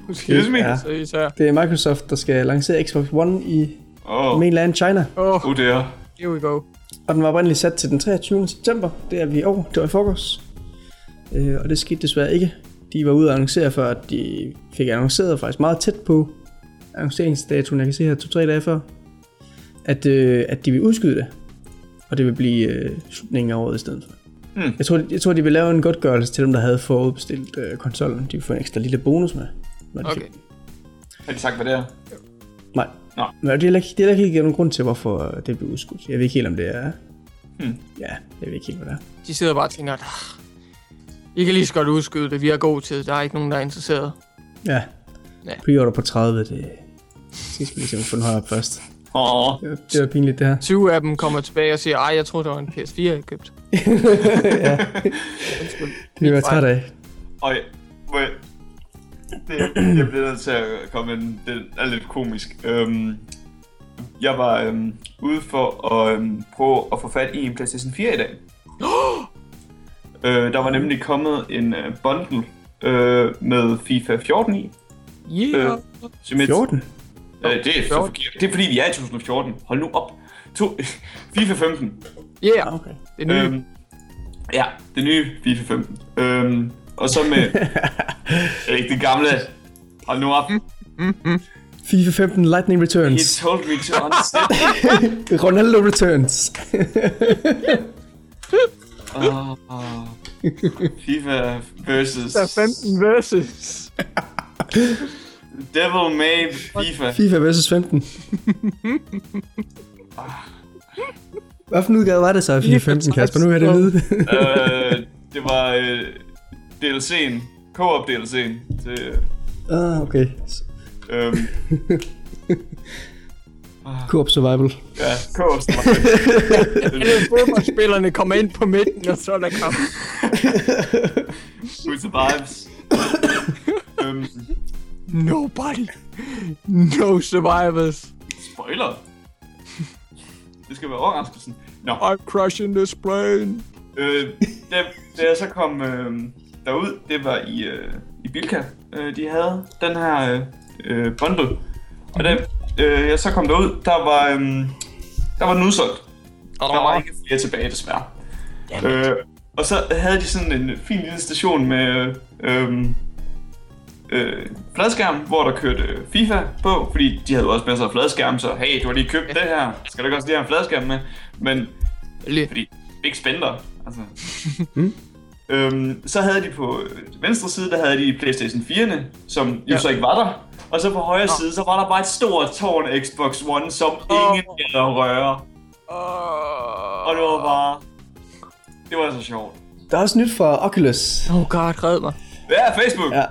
Excuse me? Ja. seriøst her. Det er Microsoft, der skal lancere Xbox One i oh, mainland China. Åh, oh, oh dear. here we go. Og den var oprindeligt sat til den 23. september. Det er vi år. Det var i forgårs. Øh, og det skete desværre ikke. De var ude og annoncere før, at de fik annonceret faktisk meget tæt på annonceringsdatoen. Jeg kan se her to-tre dage før. At, øh, at de vil udskyde det. Og det vil blive øh, slutningen af året i stedet for. Hmm. Jeg, tror, jeg tror, de vil lave en godtgørelse til dem, der havde forudbestilt øh, konsollen. De vil få en ekstra lille bonus med. Når de Okay. fik- Har de sagt, hvad det er? Nej. Nå. Men det er heller ikke, ikke nogen grund til, hvorfor øh, det blev udskudt. Jeg ved ikke helt, om det er... Hmm. Ja, jeg ved ikke helt, hvad det er. De sidder bare og tænker, at "Ah, I kan lige så godt udskyde det. Vi har god tid. Der er ikke nogen, der er interesseret. Ja. Ja. Pre-order på 30, det... Det skal vi ligesom få den højere først. Åh, Det var, det var pinligt, det her. 20 af dem kommer tilbage og siger, ej, jeg troede, det var en PS4, jeg købte. Ja, det vil jeg træt af. og jeg, det, jeg bliver nødt til at komme ind. Det er lidt komisk. Øhm, jeg var øhm, ude for at øhm, prøve at få fat i en PlayStation 4 i dag. øh, der var nemlig kommet en øh, bundle øh, med FIFA 14 i. Yeah. Øh. Som jeg, 14? Øh, det er så 14. forkert. Det er fordi, vi er i 2014. Hold nu op. To, FIFA 15. Yeah. Okay. Det nyt. Øhm, ja, det nye FIFA 15. Øhm, og så med... ikke det gamle. Hold nu op. FIFA 15 Lightning He Returns. told me to understand. Ronaldo Returns. oh, oh. FIFA versus Der er 15 versus. Devil May FIFA. FIFA vs 15. Hvad for en udgave var det så af FIFA 15, Kasper? Nu jeg det vide. øh, det var øh, DLC'en. Co-op DLC'en. Til, ah, okay. øhm, Co-op Survival. ja, co-op. Alle fodboldspillerne kommer ind på midten, og så er der kamp. Who survives? øhm, Nobody. No survivors. spoiler. Det skal være overraskelsen. Nå, I'm crushing this plane. øh, da, da jeg så kom øh, derud, det var i, øh, i Bilka. Øh, de havde den her øh, øh, bundle. Og da øh, jeg så kom derud, der var, øh, der var den udsolgt. Der var ikke flere tilbage, desværre. Øh, og så havde de sådan en fin lille station med øh, øh, fladskærm, hvor der kørte øh, FIFA på, fordi de havde jo også masser af fladskærm, så hey, du har lige købt det her, skal du ikke også lige have en fladskærm med? Men Lige. fordi big spender, altså. øhm, så havde de på øh, venstre side, der havde de Playstation 4'erne, som jo Ja. så ikke var der. Og så på højre side, så var der bare et stort tårn af Xbox One, som ingen gad at røre. Og det var bare... Det var så sjovt. Der er også nyt fra Oculus. Oh god, red mig. Ja, Facebook! Ja.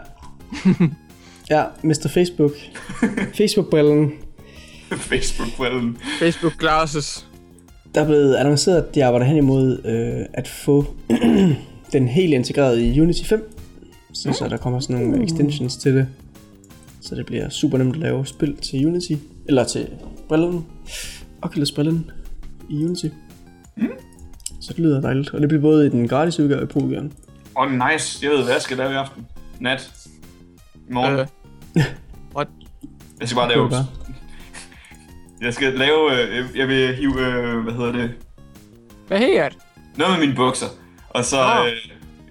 Ja, Mr. Facebook. Facebook-brillen. Facebook-brillen. Facebook glasses. Der er blevet annonceret, at de arbejder hen imod øh, at få den helt integreret i Unity 5. Så, så der kommer sådan nogle extensions til det. Så det bliver super nemt at lave spil til Unity. Eller til brillen. Oculus-brillen i Unity. Så det lyder dejligt. Og det bliver både i den gratis udgave og i pro-udgaven. Åh, oh, nice. Jeg ved, hvad jeg skal lave i aften. Nat. Morgen. Øh. What? Jeg skal bare Det lave... Jeg skal lave... Øh, jeg vil hive... Øh, hvad hedder det? Hvad her? Noget med mine bukser. Og så Ah. øh,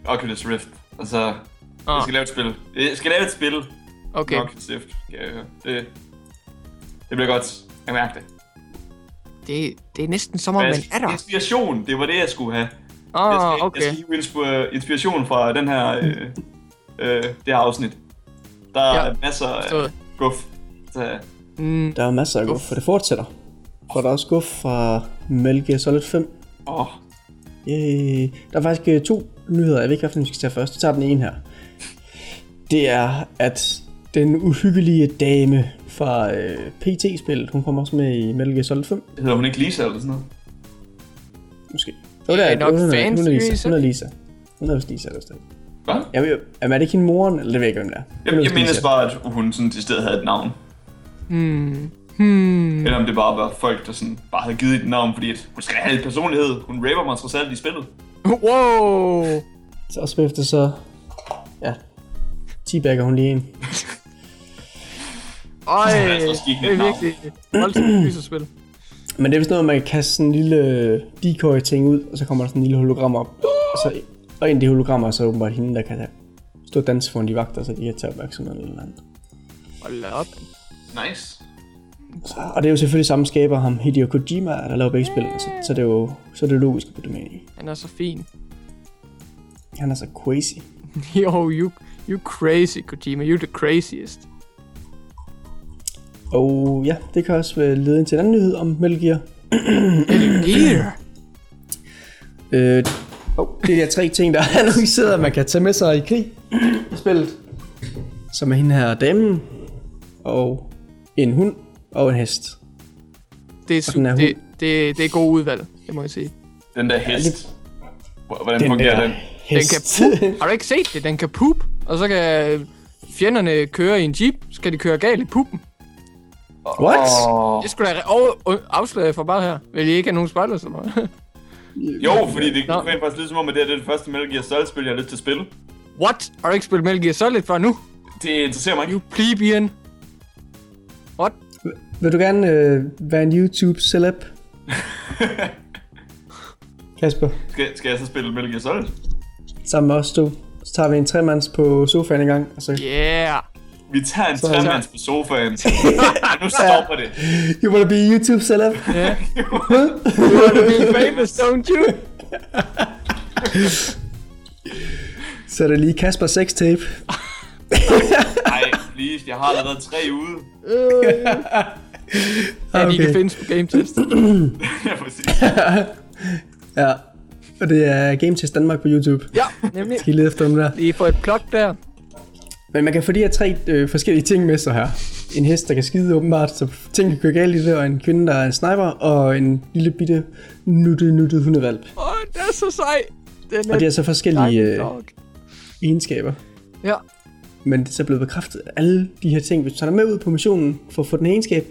Oculus Rift. Og så... Jeg Ah, skal lave et spil. Jeg skal lave et spil. okay. Oculus Rift. Kan jeg høre. Det, det bliver godt. Jeg mærker det. Det, det er næsten som om, Men man jeg er skal- der. Inspiration, det var det, jeg skulle have. jeg Ah, skal, jeg okay. skal hive insp- inspiration fra den her, øh, øh, det her afsnit. Der er Ja, masser af guf. Så, Mm, Der er masser af guf, for det fortsætter. For der er også guf fra Gear Solid 5. åh, Yay. Der er faktisk øh, to nyheder. Jeg ved ikke, hvilken vi skal tage først. Vi tager den ene her. Det er, at den uhyggelige dame fra øh, PT-spillet, hun kommer også med i Metal Gear Solid 5. hedder hun ikke Lisa eller sådan noget? Måske. Jo, det er er, nok hun, er, hun, er. Lisa. hun er Lisa. Hun er vist Lisa, eller sådan Hvad? Jeg ved, er det ikke hende moren? Eller det ved jeg ikke, hvem det er. Jeg, jeg vist mindes bare, at hun sådan til stedet havde et navn. hmm. Hmm. Eller om det bare var folk, der sådan bare havde givet et navn, fordi at hun skal have en personlighed. Hun raper mig trods alt i spillet. Wow. Så også bagefter så... Ja. Teabagger hun lige en. Ej, Det er altså det er virkelig voldsomt gyserspil. Men det er vist noget, man kan kaste sådan en lille decoy-ting ud, og så kommer der sådan en lille hologram op. Og, så, og en af de hologrammer er så åbenbart hende, der kan stå og danse foran de vagter, så de kan tage opmærksomheden eller noget andet. Hold op. Nice. Og det er jo selvfølgelig samme skaber, ham Hideo Kojima, der laver begge spil, så, så, det er jo så er det logisk at putte ind i. Han er så fin. Han er så crazy. Yo, you, you crazy, Kojima. You the craziest. Og ja, det kan også lede ind til en anden nyhed om Metal Gear. Gear. Øh, oh, det er de tre ting, der er annonceret, at man kan tage med sig i krig i spillet. Som er hende her damen, og en hund og en hest. Det er, den er su- det, det, det er god udvalg, det må jeg sige. Den der hest. Hvordan fungerer den? Den hest. kan poop. Har du ikke set det? Den kan poop, og så kan fjenderne køre i en jeep, så kan de køre galt i puppen. What? Det skulle da afsløre for bare her. Vil I ikke have nogen spoilers eller noget? Jo, fordi det rent faktisk lyde som om, at det er det første Metal Gear Solid-spil, jeg har lyst til at spille. What? Har du ikke spillet Metal Gear Solid før nu? Det interesserer mig ikke. You plebeian. What? Vil du gerne øh, være en YouTube celeb? Kasper, Skal, skal jeg så spille Metal Gear Solid? sammen med os to. Så tager vi en tremands på sofaen en gang, og så... Yeah. Vi tager en Så- tremands på sofaen. nu stopper det. You wanna be a YouTube celeb? Yeah. you want to be famous, don't you? Så er det lige Kasper sex tape. Nej, please, jeg har allerede tre ude. Ja, de kan Okay. findes på Game Test. ja, præcis. Ja. Og det er Game Test Danmark på YouTube. Ja, nemlig. Skal I lede efter dem der. Lige få et plok der. Men man kan få de her tre øh, forskellige ting med sig her. En hest, der kan skide åbenbart, så ting kan køre galt i det, og en kvinde, der er en sniper, og en lille bitte nuttet, nuttet hundevalp. Åh, oh, det er så sej. Den Og det er så forskellige øh, egenskaber. Ja. Men det er så blevet bekræftet, at alle de her ting, hvis du tager med ud på missionen for at få den egenskab,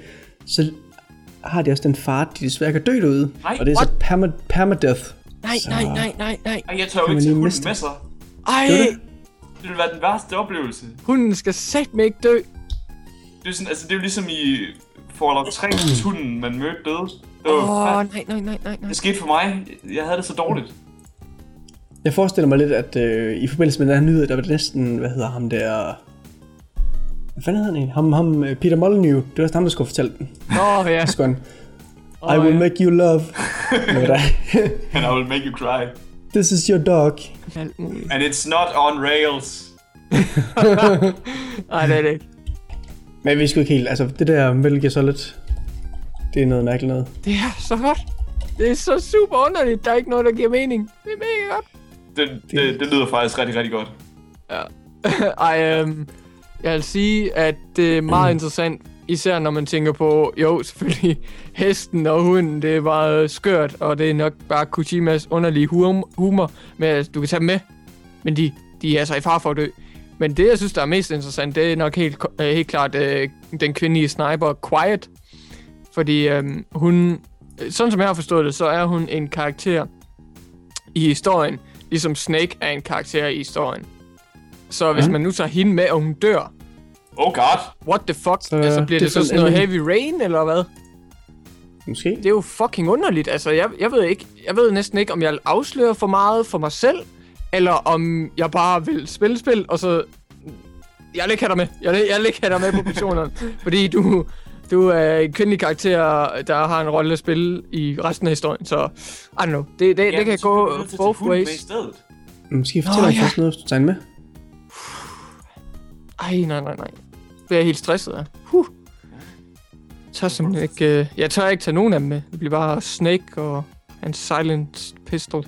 så har de også den far, de desværre kan dø derude. Nej, og det er så perma, permadeath. Nej, Så- nej, nej, nej, nej. Ej, jeg tør jo ikke tage hunden med sig. Ej, det? Ville være den værste oplevelse. hunden skal satme ikke dø. Det er, sådan, altså, det er jo ligesom i Fallout 3, hvis hunden man mødte døde. Det var Åh, oh, oh, nej, nej, nej, nej, nej. Det skete for mig. Jeg havde det så dårligt. Jeg forestiller mig lidt, at øh, i forbindelse med den her nyhed, der var det næsten, hvad hedder ham der... Hvad fanden hedder han? Ham, ham øh, Peter Molyneux. Det var også ham, der skulle fortælle den. Nå, ja. Så skulle han, I Åh, will ja. make you love. Med dig. And I will make you cry. This is your dog. Alt muligt. And it's not on rails. Nej, det er det ikke. Men vi skulle ikke helt, altså det der Metal Gear Solid, det er noget mærkeligt noget. Det er så godt. Det er så super underligt. Der er ikke noget, der giver mening. Det er mega godt. Det, det, det lyder faktisk rigtig, rigtig godt. Ej, øhm, jeg vil sige, at det er meget interessant, især når man tænker på, jo, selvfølgelig, hesten og hunden, det er meget skørt, og det er nok bare Kojimas underlige hum- humor med, at du kan tage dem med, men de, de er altså i far for at dø. Men det, jeg synes, der er mest interessant, det er nok helt, øh, helt klart øh, den kvindelige sniper, Quiet. Fordi øhm, hun, sådan som jeg har forstået det, så er hun en karakter i historien, ligesom Snake er en karakter i historien. Så hvis man nu tager hende med, og hun dør, Oh god. what the fuck? Så, Så, altså, bliver det det, så sådan sådan noget en- heavy rain, eller hvad? Måske. Det er jo fucking underligt. Altså, jeg, jeg ved ikke, jeg ved næsten ikke, om jeg vil afsløre for meget for mig selv, eller om jeg bare vil spille spil, og så... Jeg have dig med. Jeg jeg have dig med på missionerne. fordi du, du er en kvindelig karakter, der har en rolle at spille i resten af historien, så... I don't know. Det, det, det kan gå both ways. Måske fortæller oh, ja. først noget, hvis du tager med. Ej, nej, nej, nej. Det bliver jeg helt stresset af. Huh. Jeg tør simpelthen ikke... Uh, jeg tør ikke tage nogen af dem med. Det bliver bare Snake og en Silent Pistol.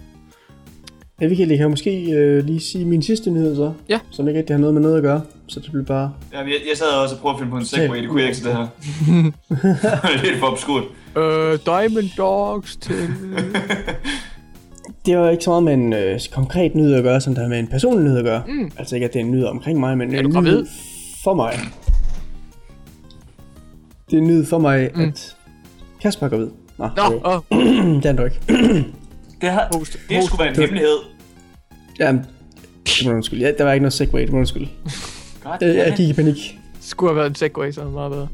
Ja, vi kan lige, jeg måske øh, lige sige min sidste nyhed så. Ja. Som ikke rigtig har noget med noget at gøre. Så det bliver bare... Jamen, jeg, jeg sad også og prøvede at finde på en segway. Det kunne jeg ikke til det her. det er lidt for obskurt. Uh, Diamond Dogs til... Det var ikke så meget med en øh, konkret nyhed at gøre, som der har med en personlig nyhed at gøre. Mm. Altså ikke, at det er en nyhed omkring mig, men Er en nyhed for mig. Det er en nyhed for mig, Mm. at Kasper er gravid. Nå, Nå, okay. åh. det er han dog ikke. Det, har, Host, det skulle være en hemmelighed. Jamen, det må du undskylde. Ja, der var ikke noget segway, det må du undskylde. Jeg, jeg gik i panik. Skulle have været en Segway, så det meget bedre.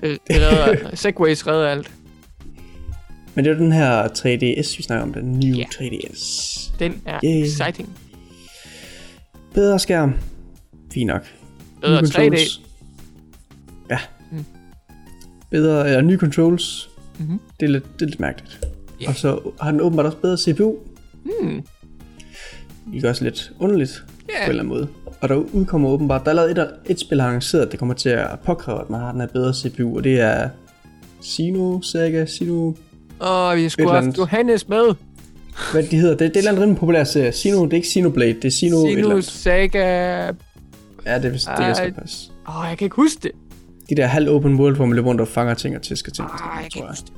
Det, det redder, Segways redder alt. Men det er den her 3DS, vi snakker om, den nye Ja. 3DS. Den er Yeah. exciting. Bedre skærm. Fint nok. Bedre Nye 3D. controls. Ja. Mm. bedre, eller nye controls. Mhm. Det, er lidt, det er lidt mærkeligt. Ja. Og så har den åbenbart også bedre CPU. Hmm. Det er også lidt underligt Ja. på en eller anden måde. Og der udkommer åbenbart, der er lavet et, et spil, har arrangeret, det kommer til at påkræve, at man har den her bedre CPU, og det er Sino, Saga, Sino, Åh, vi skulle have. Johannes med. hvad de hedder. Det, det er et eller andet rimelig populært serie. Sino, det er ikke Sinoblade, det er Sino, andet. Saga... Ja, det, er vist- det Ej. så passe. Åh, jeg kan ikke huske det. De der halv open world, hvor man løber rundt og fanger ting og tisker ting. Ej, jeg kan tror ikke huske det.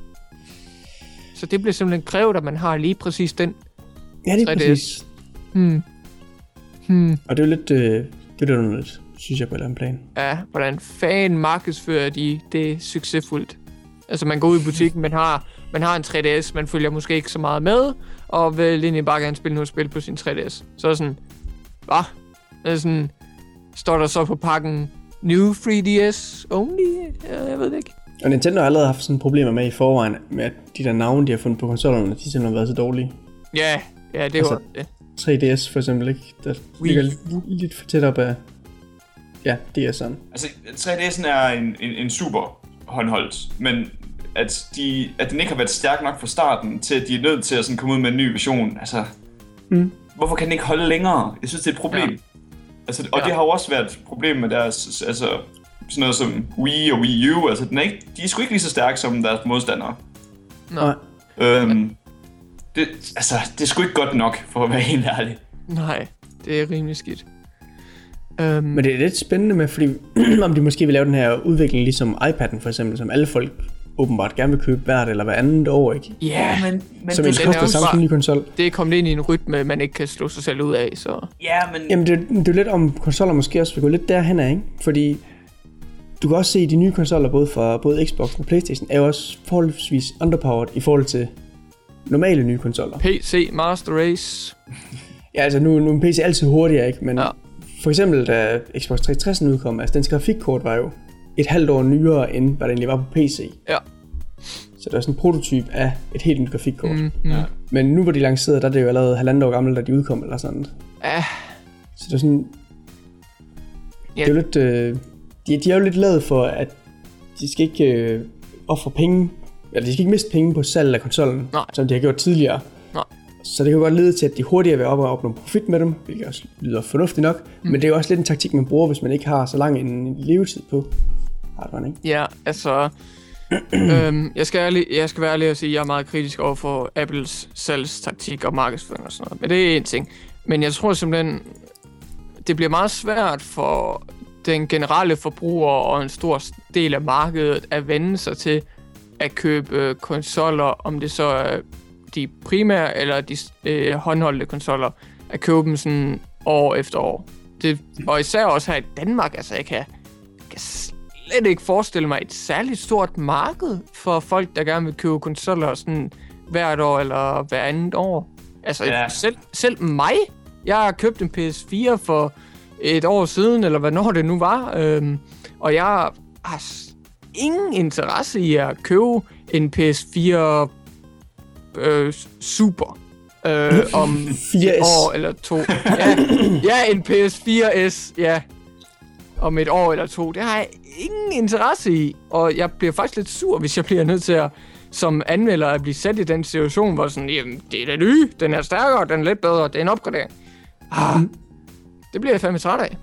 Så det bliver simpelthen krævet, at man har lige præcis den. Ja, det er 3DS. præcis. Hmm. Hmm. Og det er jo lidt, øh, det er lidt synes jeg på en eller anden plan. Ja, hvordan fanden markedsfører de det succesfuldt? Altså, man går ud i butikken, man har, man har en 3DS, man følger måske ikke så meget med, og vil egentlig bare gerne spille noget spil på sin 3DS. Så sådan, hvad? Det er sådan, står der så på pakken, New 3DS only? Jeg ved det ikke. Og Nintendo har allerede haft sådan problemer med i forvejen, med at de der navne, de har fundet på konsollerne, de simpelthen har været så dårlige. Ja, ja, det Altså, var det. 3DS for eksempel, ikke? Der Wii ligger lidt, lidt for tæt op af... Ja, det er sådan. Altså, 3DS'en er en, en, en super håndholdt, men at, de, at den ikke har været stærk nok fra starten, til at de er nødt til at sådan komme ud med en ny version. Altså, Mm. hvorfor kan den ikke holde længere? Jeg synes, det er et problem. Ja. Altså, og Ja. det har jo også været et problem med deres, altså, sådan noget som Wii og Wii U. Altså, den er ikke, de er sgu ikke lige så stærke som deres modstandere. Nej. Øhm, det, altså, det er sgu ikke godt nok, for at være helt ærlig. Nej, det er rimelig skidt. Um, Men det er lidt spændende med, fordi om de måske vil lave den her udvikling, ligesom iPad'en for eksempel, som alle folk åbenbart gerne vil købe hvert eller hver andet år, ikke? ja, men, men Som det- den er også samme bare- som en ny konsol. det er kommet ind i en rytme, man ikke kan slå sig selv ud af, så... Ja, men... Jamen, det, det er jo lidt om konsoller måske også vil gå lidt derhen af, ikke? Fordi du kan også se, at de nye konsoller, både fra både Xbox og Playstation, er jo også forholdsvis underpowered i forhold til normale nye konsoller. PC Master Race. Ja, altså nu, nu er en PC altid hurtigere, ikke? Men Ja. For eksempel da Xbox 360 udkom, altså dens grafikkort var jo et halvt år nyere, end hvad det egentlig var på PC. Ja. Så det er sådan en prototyp af et helt nyt grafikkort. Mm. Mm. Ja. Men nu hvor de lancerede, der er det jo allerede halvandet år gammelt, da de udkom eller sådan. Ja, Så det er sådan... Ja. Det er jo lidt... Øh, de, de er jo lidt lavet for, at de skal ikke øh, ofre penge, eller de skal ikke miste penge på salg af konsollen, Nej. som de har gjort tidligere. Så det kan godt lede til, at de hurtigere vil op og opnå profit med dem, hvilket også lyder fornuftigt nok. Mm. Men det er jo også lidt en taktik, man bruger, hvis man ikke har så lang en levetid på hardware, ikke? ja, altså... øhm, jeg, skal ærlig, jeg skal være ærlig og sige, at jeg er meget kritisk over for Apples salgstaktik og markedsføring og sådan noget. Men det er en ting. Men jeg tror simpelthen, det bliver meget svært for den generelle forbruger og en stor del af markedet at vende sig til at købe konsoller, om det så er de primære eller de øh, håndholdte konsoller, at købe dem sådan år efter år. Det, og især også her i Danmark, altså jeg kan, kan slet ikke forestille mig et særligt stort marked for folk, der gerne vil købe konsoller sådan hvert år eller hver andet år. Altså Ja. selv, selv mig, jeg har købt en PS4 for et år siden, eller hvornår det nu var, øhm, og jeg har ingen interesse i at købe en PS4 øh, Super øh, om 4S. et år eller to. Ja, ja, en PS4S, ja. Om et år eller to. Det har jeg ingen interesse i. Og jeg bliver faktisk lidt sur, hvis jeg bliver nødt til at som anmelder at blive sat i den situation, hvor sådan, jamen, det er det nye, den er stærkere, den er lidt bedre, det er en opgradering. Ah, det bliver jeg fandme træt af.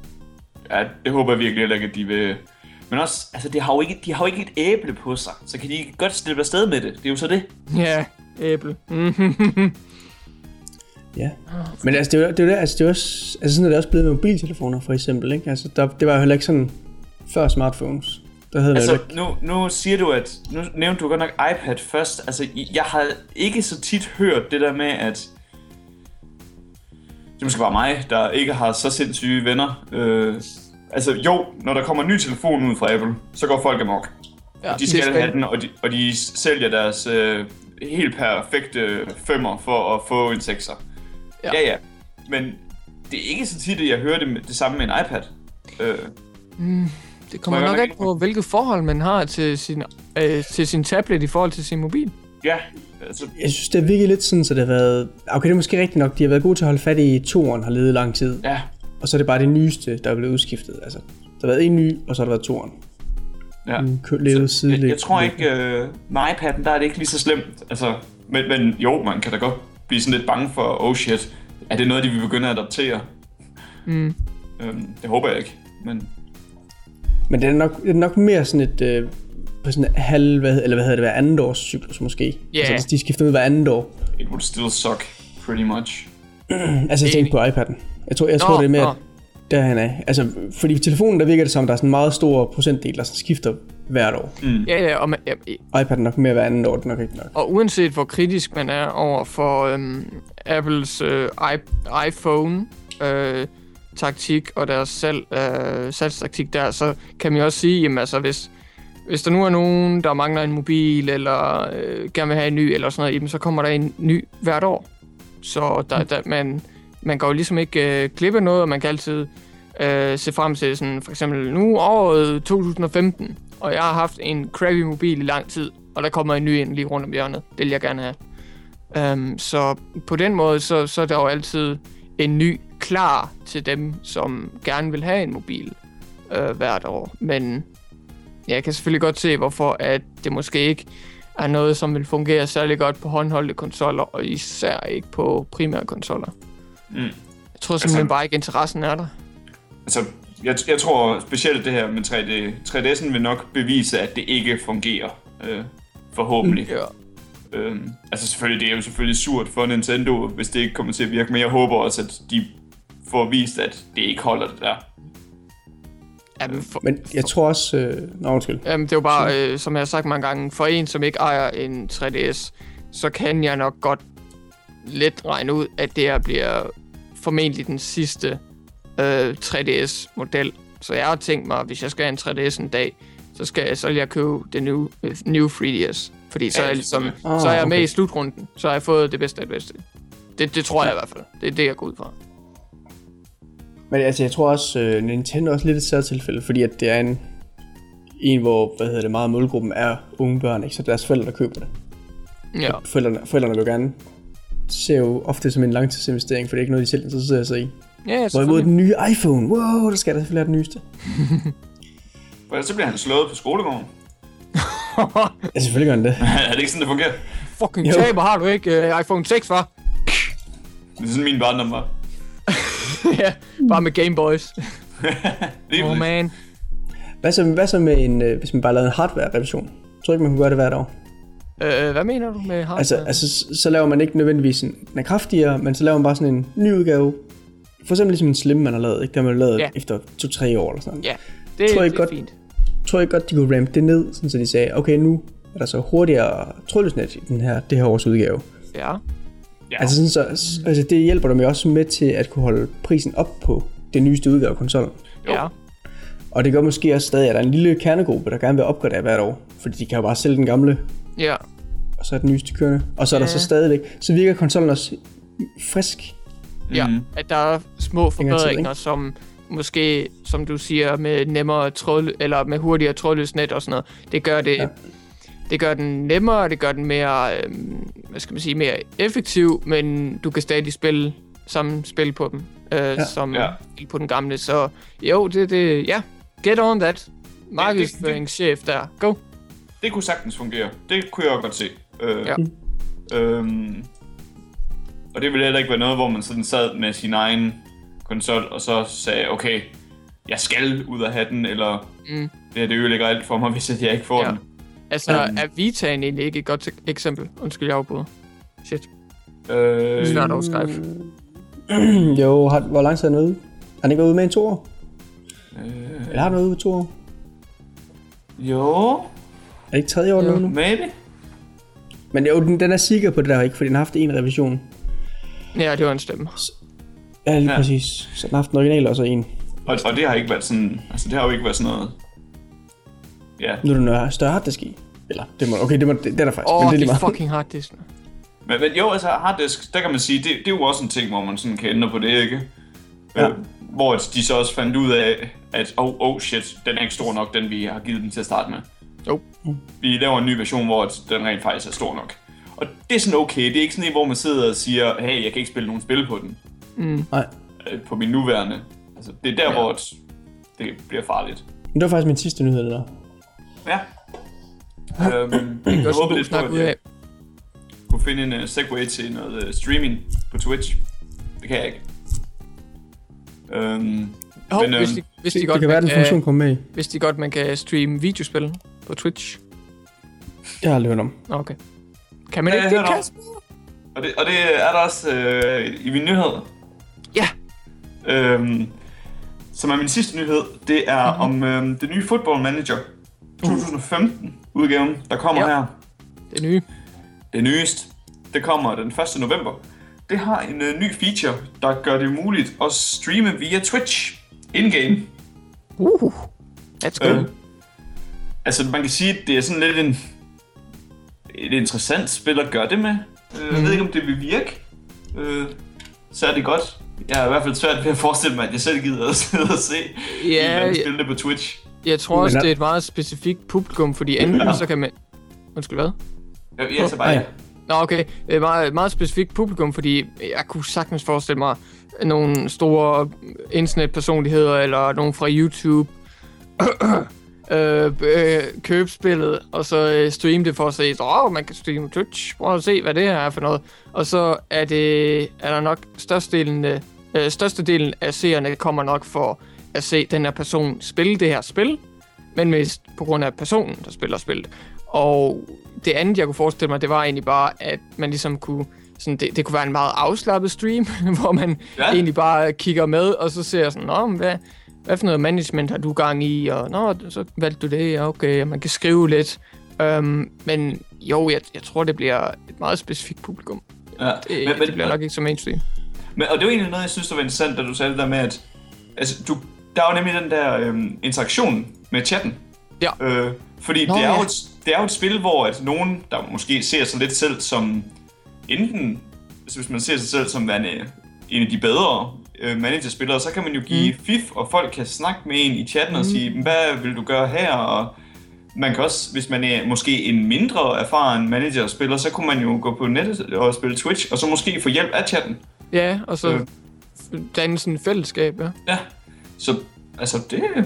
Ja, det håber jeg virkelig heller ikke, at de vil... Men også, altså, de har, jo ikke, de har jo ikke et æble på sig, så kan de godt slippe afsted med det. Det er jo så det. Ja, æble. Ja. Men altså, det er jo, det er altså, det er også, altså sådan er det også blevet med mobiltelefoner, for eksempel, ikke? Altså, der, det var jo heller ikke sådan før smartphones. Der havde altså, Altså, det nu, nu siger du, at... Nu nævnte du godt nok iPad først. Altså, jeg har ikke så tit hørt det der med, at... Det er måske bare mig, der ikke har så sindssyge venner. Øh, altså, jo, når der kommer en ny telefon ud fra Apple, så går folk amok. Ja, De skal have den, og de, og de sælger deres øh, helt perfekte femmer for at få en sekser. Ja. Ja. ja. Men det er ikke så tit, at jeg hører det, det samme med en iPad. Øh, Det kommer nok an på, hvilket forhold man har til sin, øh, til sin tablet i forhold til sin mobil. ja, altså, Jeg synes, det har virket lidt sådan, så det har været... Okay, det er måske rigtigt nok. De har været gode til at holde fat i toeren, har levet lang tid. ja. Og så er det bare det nyeste, der er blevet udskiftet. Altså, der har været en ny, og så har der været toeren. Ja. Kø- levede jeg, sidelæg. jeg tror ikke, øh, med iPad'en, der er det ikke lige så slemt. Altså, men, men jo, man kan da godt blive sådan lidt bange for, oh shit, er det noget, de vil begynde at adoptere? Mm. Øhm, det håber jeg ikke, men Men det er nok, det er nok mere sådan et... Øh, på sådan en halv, hvad, eller hvad hedder det, hver andet års cyklus måske. Ja. Altså, hvis de skifter ud hver andet år. it would still suck pretty much. Altså, jeg tænkte på iPad'en. Jeg tror, jeg tror det er mere nå. derhen af. Altså, fordi på telefonen, der virker det som, der er sådan en meget stor procentdel, der sådan skifter hvert år. Ja, ja, og, man, ja, iPad'en er nok mere hver andet år, det er nok ikke nok. og uanset hvor kritisk man er over for øhm, Apples øh, iPhone øh, taktik og deres salg, øh, salgstaktik der, så kan man jo også sige, jamen altså hvis, hvis der nu er nogen, der mangler en mobil, eller øh, gerne vil have en ny, eller sådan noget, jamen, så kommer der en ny hvert år. Så der, der, man, man går jo ligesom ikke øh, klippe noget, og man kan altid øh, se frem til sådan, for eksempel nu året 2015, og jeg har haft en crappy mobil i lang tid, og der kommer en ny ind lige rundt om hjørnet. Det vil jeg gerne have. Um, så på den måde, så, så er der jo altid en ny klar til dem, som gerne vil have en mobil øh, hvert år. Men jeg kan selvfølgelig godt se, hvorfor at det måske ikke er noget, som vil fungere særlig godt på håndholdte konsoller, og især ikke på primære konsoller. Mm. Jeg tror simpelthen Altså- bare ikke, interessen er der. Altså, jeg, jeg tror specielt det her med 3D. 3D'en vil nok bevise, at det ikke fungerer. Øh, forhåbentlig. Ja. Øhm, altså selvfølgelig, det er jo selvfølgelig surt for Nintendo, hvis det ikke kommer til at virke, men jeg håber også, at de får vist, at det ikke holder det der. Jamen, for, Men jeg tror også... Øh, nå, undskyld. Jamen, det er jo bare, øh, som jeg har sagt mange gange, for en, som ikke ejer en 3DS, så kan jeg nok godt let regne ud, at det her bliver formentlig den sidste øh, 3DS-model. Så jeg har tænkt mig, at hvis jeg skal have en 3DS en dag, så, skal jeg, så vil jeg købe det new, new 3DS. Fordi så Ja, er, jeg ligesom. Ah, så er jeg med okay. i slutrunden. Så har jeg fået det bedste af det bedste. Det, det tror jeg i hvert fald. Det er det, jeg går ud fra. Men altså, jeg tror også, øh, Nintendo er også lidt et særtilfælde, fordi at det er en, en hvor, hvad hedder det, meget af målgruppen er unge børn, ikke? Så deres forældre, der køber det. Ja. Forældrene, forældrene vil gerne ser jo ofte som en langtidsinvestering, for det er ikke noget, de selv interesserer sig i. Ja, ja Hvorimod den nye iPhone, wow, der skal der selvfølgelig have den nyeste. For ellers så bliver han slået på skolegården. Ja, selvfølgelig gør den det. er det ikke sådan, det fungerer? Fucking Jo. taber har du ikke uh, iPhone 6, var? Det er sådan min barndom var. ja, bare med Game Boys. Oh man. Hvad så, hvad så med en, øh, hvis man bare lavede en hardware-revision? Jeg tror ikke, man kunne gøre det hvert år. Øh, hvad mener du med hardware? Altså, altså, så- laver man ikke nødvendigvis en, den er kraftigere, men så laver man bare sådan en ny udgave. For eksempel ligesom en Slim, man har lavet, ikke? Der har man lavet Ja. efter 2-3 år eller sådan. Ja, det, Tror jeg det er godt- fint. tror jeg godt, de kunne rampe det ned, sådan så de sagde, okay, nu er der så hurtigere trådløsnet i den her, det her års udgave. Ja. Ja. Altså, sådan så, altså det hjælper dem jo også med til at kunne holde prisen op på det nyeste udgave af konsollen. Ja. Og det gør måske også stadig, at der er en lille kernegruppe, der gerne vil opgradere hvert år. Fordi de kan jo bare sælge den gamle, Ja. Og så er den nyeste kørende. Og så er der Ja. så stadigvæk, så virker konsollen også frisk. Ja, Mhm. at der er små tid, forbedringer, ikke? som måske, som du siger, med nemmere tråd, eller med hurtigere trådløst net og sådan noget, det gør det, ja. Det gør den nemmere, det gør den mere, øhm, hvad skal man sige, mere effektiv, men du kan stadig spille samme spil på dem, øh, ja. som Ja. på den gamle, så jo, det, det, ja, get on that. Markedsføringschef der, go. Det kunne sagtens fungere. Det kunne jeg også godt se. Øh, Ja. øhm, og det ville heller ikke være noget, hvor man sådan sad med sin egen konsol, og så sagde, okay, jeg skal ud af have den, eller Mm. det her det ødelægger alt for mig, hvis jeg ikke får Ja. den. Altså, er Vitaen egentlig ikke et godt eksempel? Undskyld, jeg afbryder. Shit. Øh, Svært at skrive. jo, har, hvor lang tid er den ude? Har den ikke været ude med en to år? øh, Eller har den været ude i to år? jo, Er det ikke tredje år nu? maybe. Men jo, den, den er sikker på det der, ikke? Fordi den har haft en revision. Ja, det var en stemme. Ja, lige Ja. præcis. Så den har haft den originale og så en. Og, og det har ikke været sådan, altså det har jo ikke været sådan noget, ja, Nu er der noget større harddisk i. Eller, det må, okay, det, må, det, det er der faktisk, Åh, men oh, det er det er meget. fucking harddisk. Men, men jo, altså harddisk, der kan man sige, det, det er jo også en ting, hvor man sådan kan ændre på det, ikke? Ja. Øh, hvor de så også fandt ud af, at oh, oh shit, den er ikke stor nok, den vi har givet den til at starte med. Jo. Vi laver en ny version, hvor den rent faktisk er stor nok. Og det er sådan okay, det er ikke sådan en, hvor man sidder og siger, hey, jeg kan ikke spille nogen spil på den, Mm. Nej. øh, på min nuværende. Altså, det er der, Ja. hvor det bliver farligt. Men det var faktisk min sidste nyhed, det der. Ja. Øhm, jeg også håber lidt på, at jeg kunne finde en uh, segue til noget uh, streaming på Twitch. Det kan jeg ikke. Øhm, Hov, Men, hvis øhm, de, hvis Det, de det godt, kan være, man den funktion kommer med. Hvis de godt, man kan streame videospil på Twitch. Jeg har aldrig hørt om. Okay. Kan man Ja, ikke det. Kasper? og, det, og det er der også øh, i min nyhed. Ja. Øhm, som er min sidste nyhed. Det er Mhm. mm-hmm. om øhm, det nye Football Manager 2015 udgaven, der kommer Ja. her. Det nye. Det nyeste, det kommer den 1. november. Det har en øh, ny feature, der gør det muligt at streame via Twitch in-game. Uh. Let's go. Øh, altså, man kan sige, at det er sådan lidt en, et interessant spil at gøre det med. Øh, Jeg Mhm. ved ikke, om det vil virke. Øh, så er det godt. Jeg har i hvert fald svært ved at forestille mig, at jeg selv gider at sidde og se en Ja, jeg, spille det på Twitch. jeg tror også, det er et meget specifikt publikum, fordi enten Ja. så kan man... Undskyld, hvad? Jeg, jeg så bare, ja. ja. Nå, okay. Det er meget, meget specifikt publikum, fordi jeg kunne sagtens forestille mig nogle store internetpersonligheder, eller nogen fra YouTube, øh, øh, købe spillet, og så øh, streame det for at se, åh, oh, man kan streame Twitch, prøv at se, hvad det her er for noget. Og så er, det, er der nok størstedelen, øh, størstedelen af seerne kommer nok for at se den her person spille det her spil, men mest på grund af personen, der spiller spillet. Og det andet, jeg kunne forestille mig, det var egentlig bare, at man ligesom kunne... Sådan, det, det kunne være en meget afslappet stream, hvor man Ja. egentlig bare kigger med, og så ser sådan, Nå, hvad, hvad for noget management har du gang i? Og nå, så valgte du det, ja, okay, og man kan skrive lidt. Um, men jo, jeg, jeg tror, det bliver et meget specifikt publikum. ja. Det, men, men, det bliver nok ikke så mainstream. Men, og det var egentlig noget, jeg synes, der var interessant, da du sagde det der med, at altså, du, der var nemlig den der øhm, interaktion med chatten. Ja. Øh, fordi Nå, det, er ja. jo et, det er jo et spil, hvor at nogen, der måske ser sig lidt selv som enten, altså hvis man ser sig selv som værende en af de bedre øh, managerspillere, så kan man jo give mm. fif, og folk kan snakke med en i chatten mm. og sige, hvad vil du gøre her, og man kan også, hvis man er måske en mindre erfaren managerspiller, så kunne man jo gå på nettet og spille Twitch, og så måske få hjælp af chatten. Ja, og så Øh. danne sådan et fællesskab, ja. Ja, så altså det er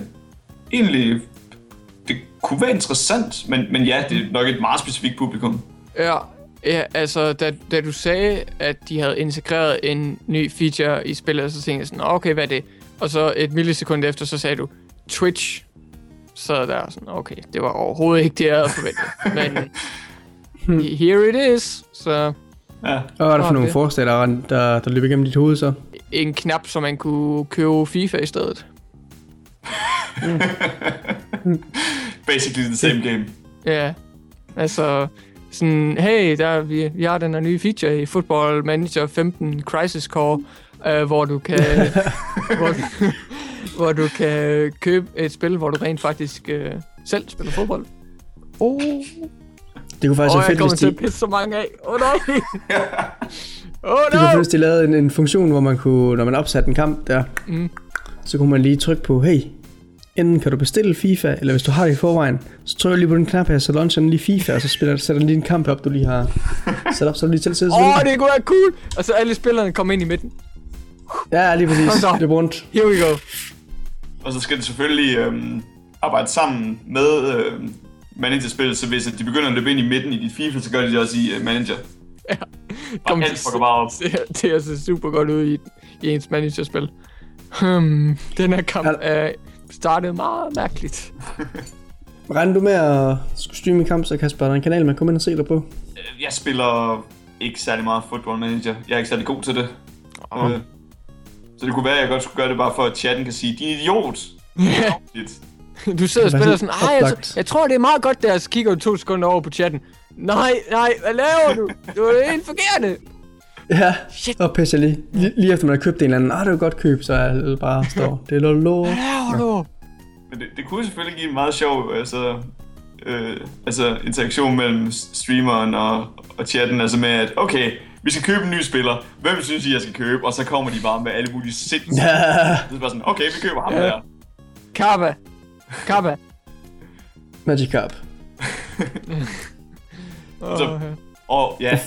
egentlig, det kunne være interessant, men, men ja, det er nok et meget specifikt publikum. Ja, ja altså, da, da du sagde, at de havde integreret en ny feature i spillet, så tænkte jeg sådan, "Nå, okay, hvad er det? Og så et millisekund efter, så sagde du, Twitch. Så der er sådan, okay, det var overhovedet ikke det, jeg havde forventet. Men here it is. Så Ja, Og hvad er der for nogle det- forslag, der, der, der løber igennem dit hoved så? en knap, så man kunne købe FIFA i stedet. basically the same game. Ja, altså sådan, hey, der, vi, vi har den her nye feature i Football Manager 15 Crisis Core, øh, hvor du kan hvor, du- hvor du kan købe et spil, hvor du rent faktisk øh, selv spiller fodbold. Oh, Det kunne faktisk oh være fedt, kommer hvis til de, at pisse så mange af. Åh oh, nej! Åh oh, det kunne no! hvis de lavede en, en funktion, hvor man kunne, når man opsatte en kamp der, Mm. så kunne man lige trykke på, hey, enten kan du bestille FIFA, eller hvis du har det i forvejen, så trykker du lige på den knap her, så launcher den lige FIFA, og så spiller, sætter den lige en kamp op, du lige har sat op, så du lige til at sidde og Åh, oh, det kunne være cool! Og så alle spillerne kommer ind i midten. Ja, lige præcis. Kom så. Det er rundt. Here we go. Og så skal det selvfølgelig øhm, arbejde sammen med øhm, managerspillet, så hvis at de begynder at løbe ind i midten i dit FIFA, så gør de det også i uh, manager. Kom alt fucker bare op. Det, det er super godt ud i, i ens managerspil. Hmm, den her kamp er startet meget mærkeligt. Regner du med at skulle streame en kamp, så Kasper, er der en kanal, man kommer ind og se dig på? Øh, Jeg spiller ikke særlig meget football manager. Jeg er ikke særlig god til det. Åh. Øh, så det kunne være, at jeg godt skulle gøre det bare for, at chatten kan sige, din idiot. Du sidder og spiller sådan ej, jeg, jeg tror det er meget godt der, så kigger du to sekunder over på chatten. Nej, nej, hvad laver du? Du er helt forkert. Ja, Shit. og pisser lige. lige. Lige efter man har købt en eller anden, ah, det var godt køb, så er det bare står, det er lort. Du? Men det, det kunne selvfølgelig give en meget sjov altså, øh, altså interaktion mellem streameren og, og chatten, altså med at, okay, vi skal købe en ny spiller, hvem synes I, jeg skal købe? Og så kommer de bare med alle mulige sindssyge. Ja, Det er bare sådan, okay, vi køber ham Ja. der. Kappa. Kappa. Magikarp. Åh, Så- ja. Og ja,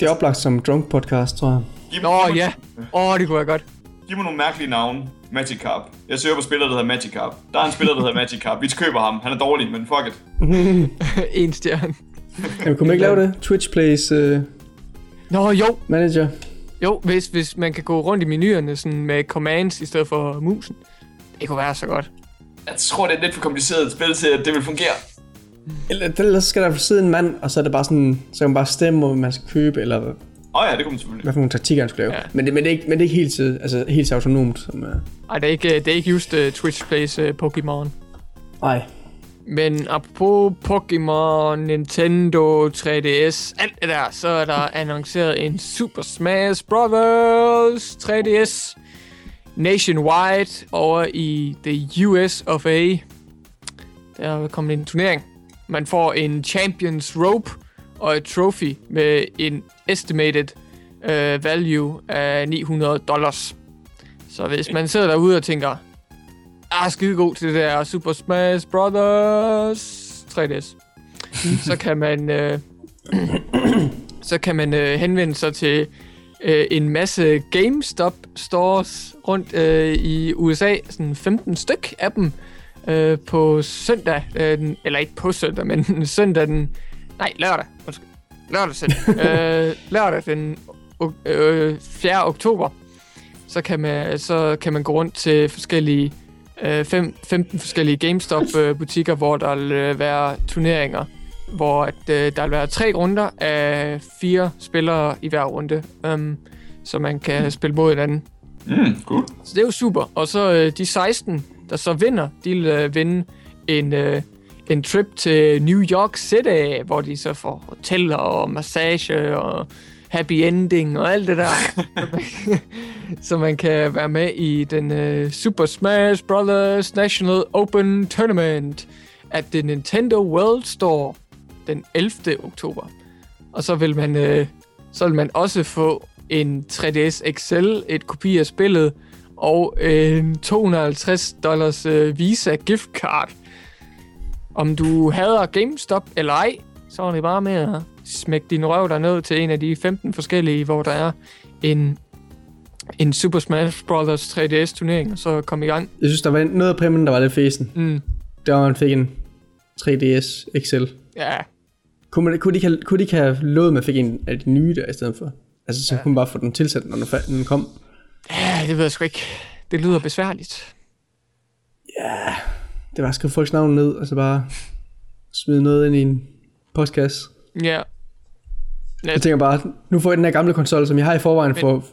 Det er oplagt som drunk podcast, tror jeg. giv Nå, ja. Åh, det kunne jeg godt. giv mig nogle mærkelige navne. Magikarp. Jeg søger på spiller, der hedder Magikarp. Der er en spiller, der hedder Magikarp. Vi køber ham. Han er dårlig, men fuck it. en stjerne. Jamen, kunne man ikke lave det? Twitch Plays uh, Nå, jo. manager. Jo, hvis, hvis man kan gå rundt i menuerne sådan med commands i stedet for musen. Det kunne være så godt. Jeg tror, det er lidt for kompliceret et spil til, at det vil fungere. Eller ellers skal der sidde en mand, og så er det bare sådan, så kan man bare stemme, om man skal købe, eller hvad Åh oh, ja, det kunne man selvfølgelig. for nogle taktikker, han skulle lave. Ja. Men, det, men, det er ikke, men det er ikke helt, så- altså, helt så autonomt. Som, uh... Ej, det er ikke, det er ikke just uh, Twitch Plays uh, Pokémon. Ej, Men apropos Pokémon, Nintendo, 3DS, alt det der, så er der annonceret en Super Smash Bros. 3DS nationwide over i the US of A. Der er kommet en turnering. Man får en Champions Rope og et trophy med en estimated uh, value af 900 dollars. Så hvis man sidder derude og tænker, ah, skide god til det der Super Smash Brothers 3DS. så kan man øh, så kan man øh, henvende sig til øh, en masse GameStop stores rundt øh, i USA, sådan 15 styk af dem øh, på søndag, øh, den, eller ikke på søndag, men søndag den, nej, lørdag, undskyld, lørdag søndag, øh, lørdag den øh, 4. oktober, så kan man, så kan man gå rundt til forskellige øh, fem, 15 forskellige GameStop-butikker, hvor der vil øh, være turneringer, hvor at, øh, der vil være tre runder af fire spillere i hver runde, um, så man kan spille mod hinanden. Mm, cool. Så det er jo super. Og så øh, de 16, der så vinder, de vil øh, vinde en, øh, en trip til New York City, hvor de så får hoteller og massage og happy ending og alt det der. så, man, kan være med i den øh, Super Smash Bros. National Open Tournament at the Nintendo World Store den 11. oktober. Og så vil man, øh, så vil man også få en 3DS XL, et kopi af spillet, og en 250 dollars øh, Visa gift card. Om du hader GameStop eller ej, så er det bare med at smække din røv der ned til en af de 15 forskellige, hvor der er en, en Super Smash Bros. 3DS turnering, og så kom i gang. jeg synes, der var noget af præmien, der var lidt fæsen. Mm, Det var, man fik en 3DS XL. ja, Kunne, man, kunne, de have, kunne de ikke have lovet, at man fik en af de nye der i stedet for? Altså, så ja. kunne man bare få den tilsat, når den, når den kom. Ja, det ved jeg sgu ikke. Det lyder besværligt. Ja, det var at skrive folks navn ned, og så bare smide noget ind i en postkasse. Ja. Jeg tænker bare, nu får jeg den her gamle konsol, som jeg har i forvejen, for,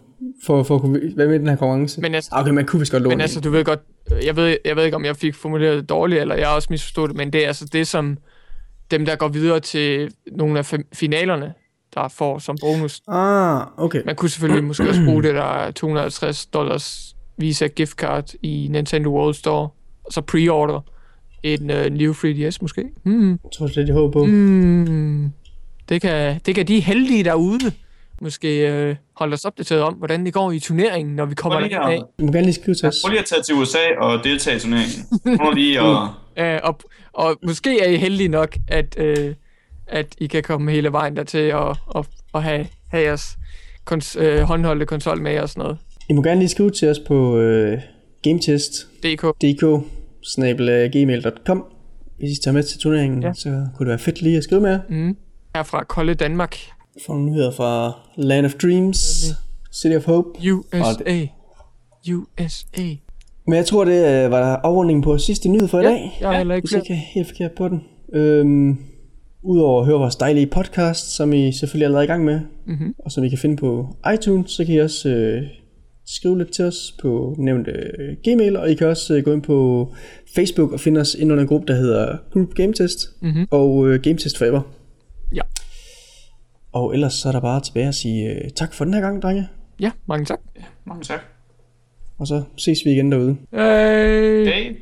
for, for at kunne være med i den her konkurrence. Men altså, Ah, Okay, man kunne vist godt låne Men altså, du ved godt, jeg ved, jeg ved ikke, om jeg fik formuleret det dårligt, eller jeg har også misforstået det, men det er altså det, som dem, der går videre til nogle af finalerne, der får som bonus. Ah, okay. Man kunne selvfølgelig måske også bruge det, der er 250 dollars Visa gift card i Nintendo World Store, og så pre-order en uh, New 3DS måske. Hmm. Jeg tror, det det, jeg håber på. Mm. Hmm. Det, kan, det kan de heldige derude måske øh, holde os opdateret om, hvordan det går i turneringen, når vi kommer lige derhen af. at- Du må gerne lige skrive til os. Prøv lige at tage til USA og deltage i turneringen. Prøv lige at... Øh, og, og måske er I heldige nok, at, øh, at I kan komme hele vejen dertil og, og, og have, have jeres kons, øh, håndholdte konsol med og sådan noget. I må gerne lige skrive til os på øh, gametest.dk DK. gmail.com Hvis I tager med til turneringen, Ja. så kunne det være fedt lige at skrive med jer. Mm. Her fra Kolde Danmark. Få nogle nyheder fra Land of Dreams, City of Hope. USA. USA. Men jeg tror, det øh, var afrundingen på sidste nyhed for i Ja, dag. jeg har heller ikke ikke er helt forkert på den. Øhm, Udover at høre vores dejlige podcast, som I selvfølgelig er allerede i gang med, Mhm. og som I kan finde på iTunes, så kan I også øh, skrive lidt til os på nævnte øh, Gmail, og I kan også øh, gå ind på Facebook og finde os ind under en gruppe, der hedder Group Game Test Mhm. og øh, Game Test Forever. Ja. Og ellers så er der bare tilbage at sige øh, tak for den her gang, drenge. Ja, mange tak. Mange tak. Og så ses vi igen derude. Hey. Hey.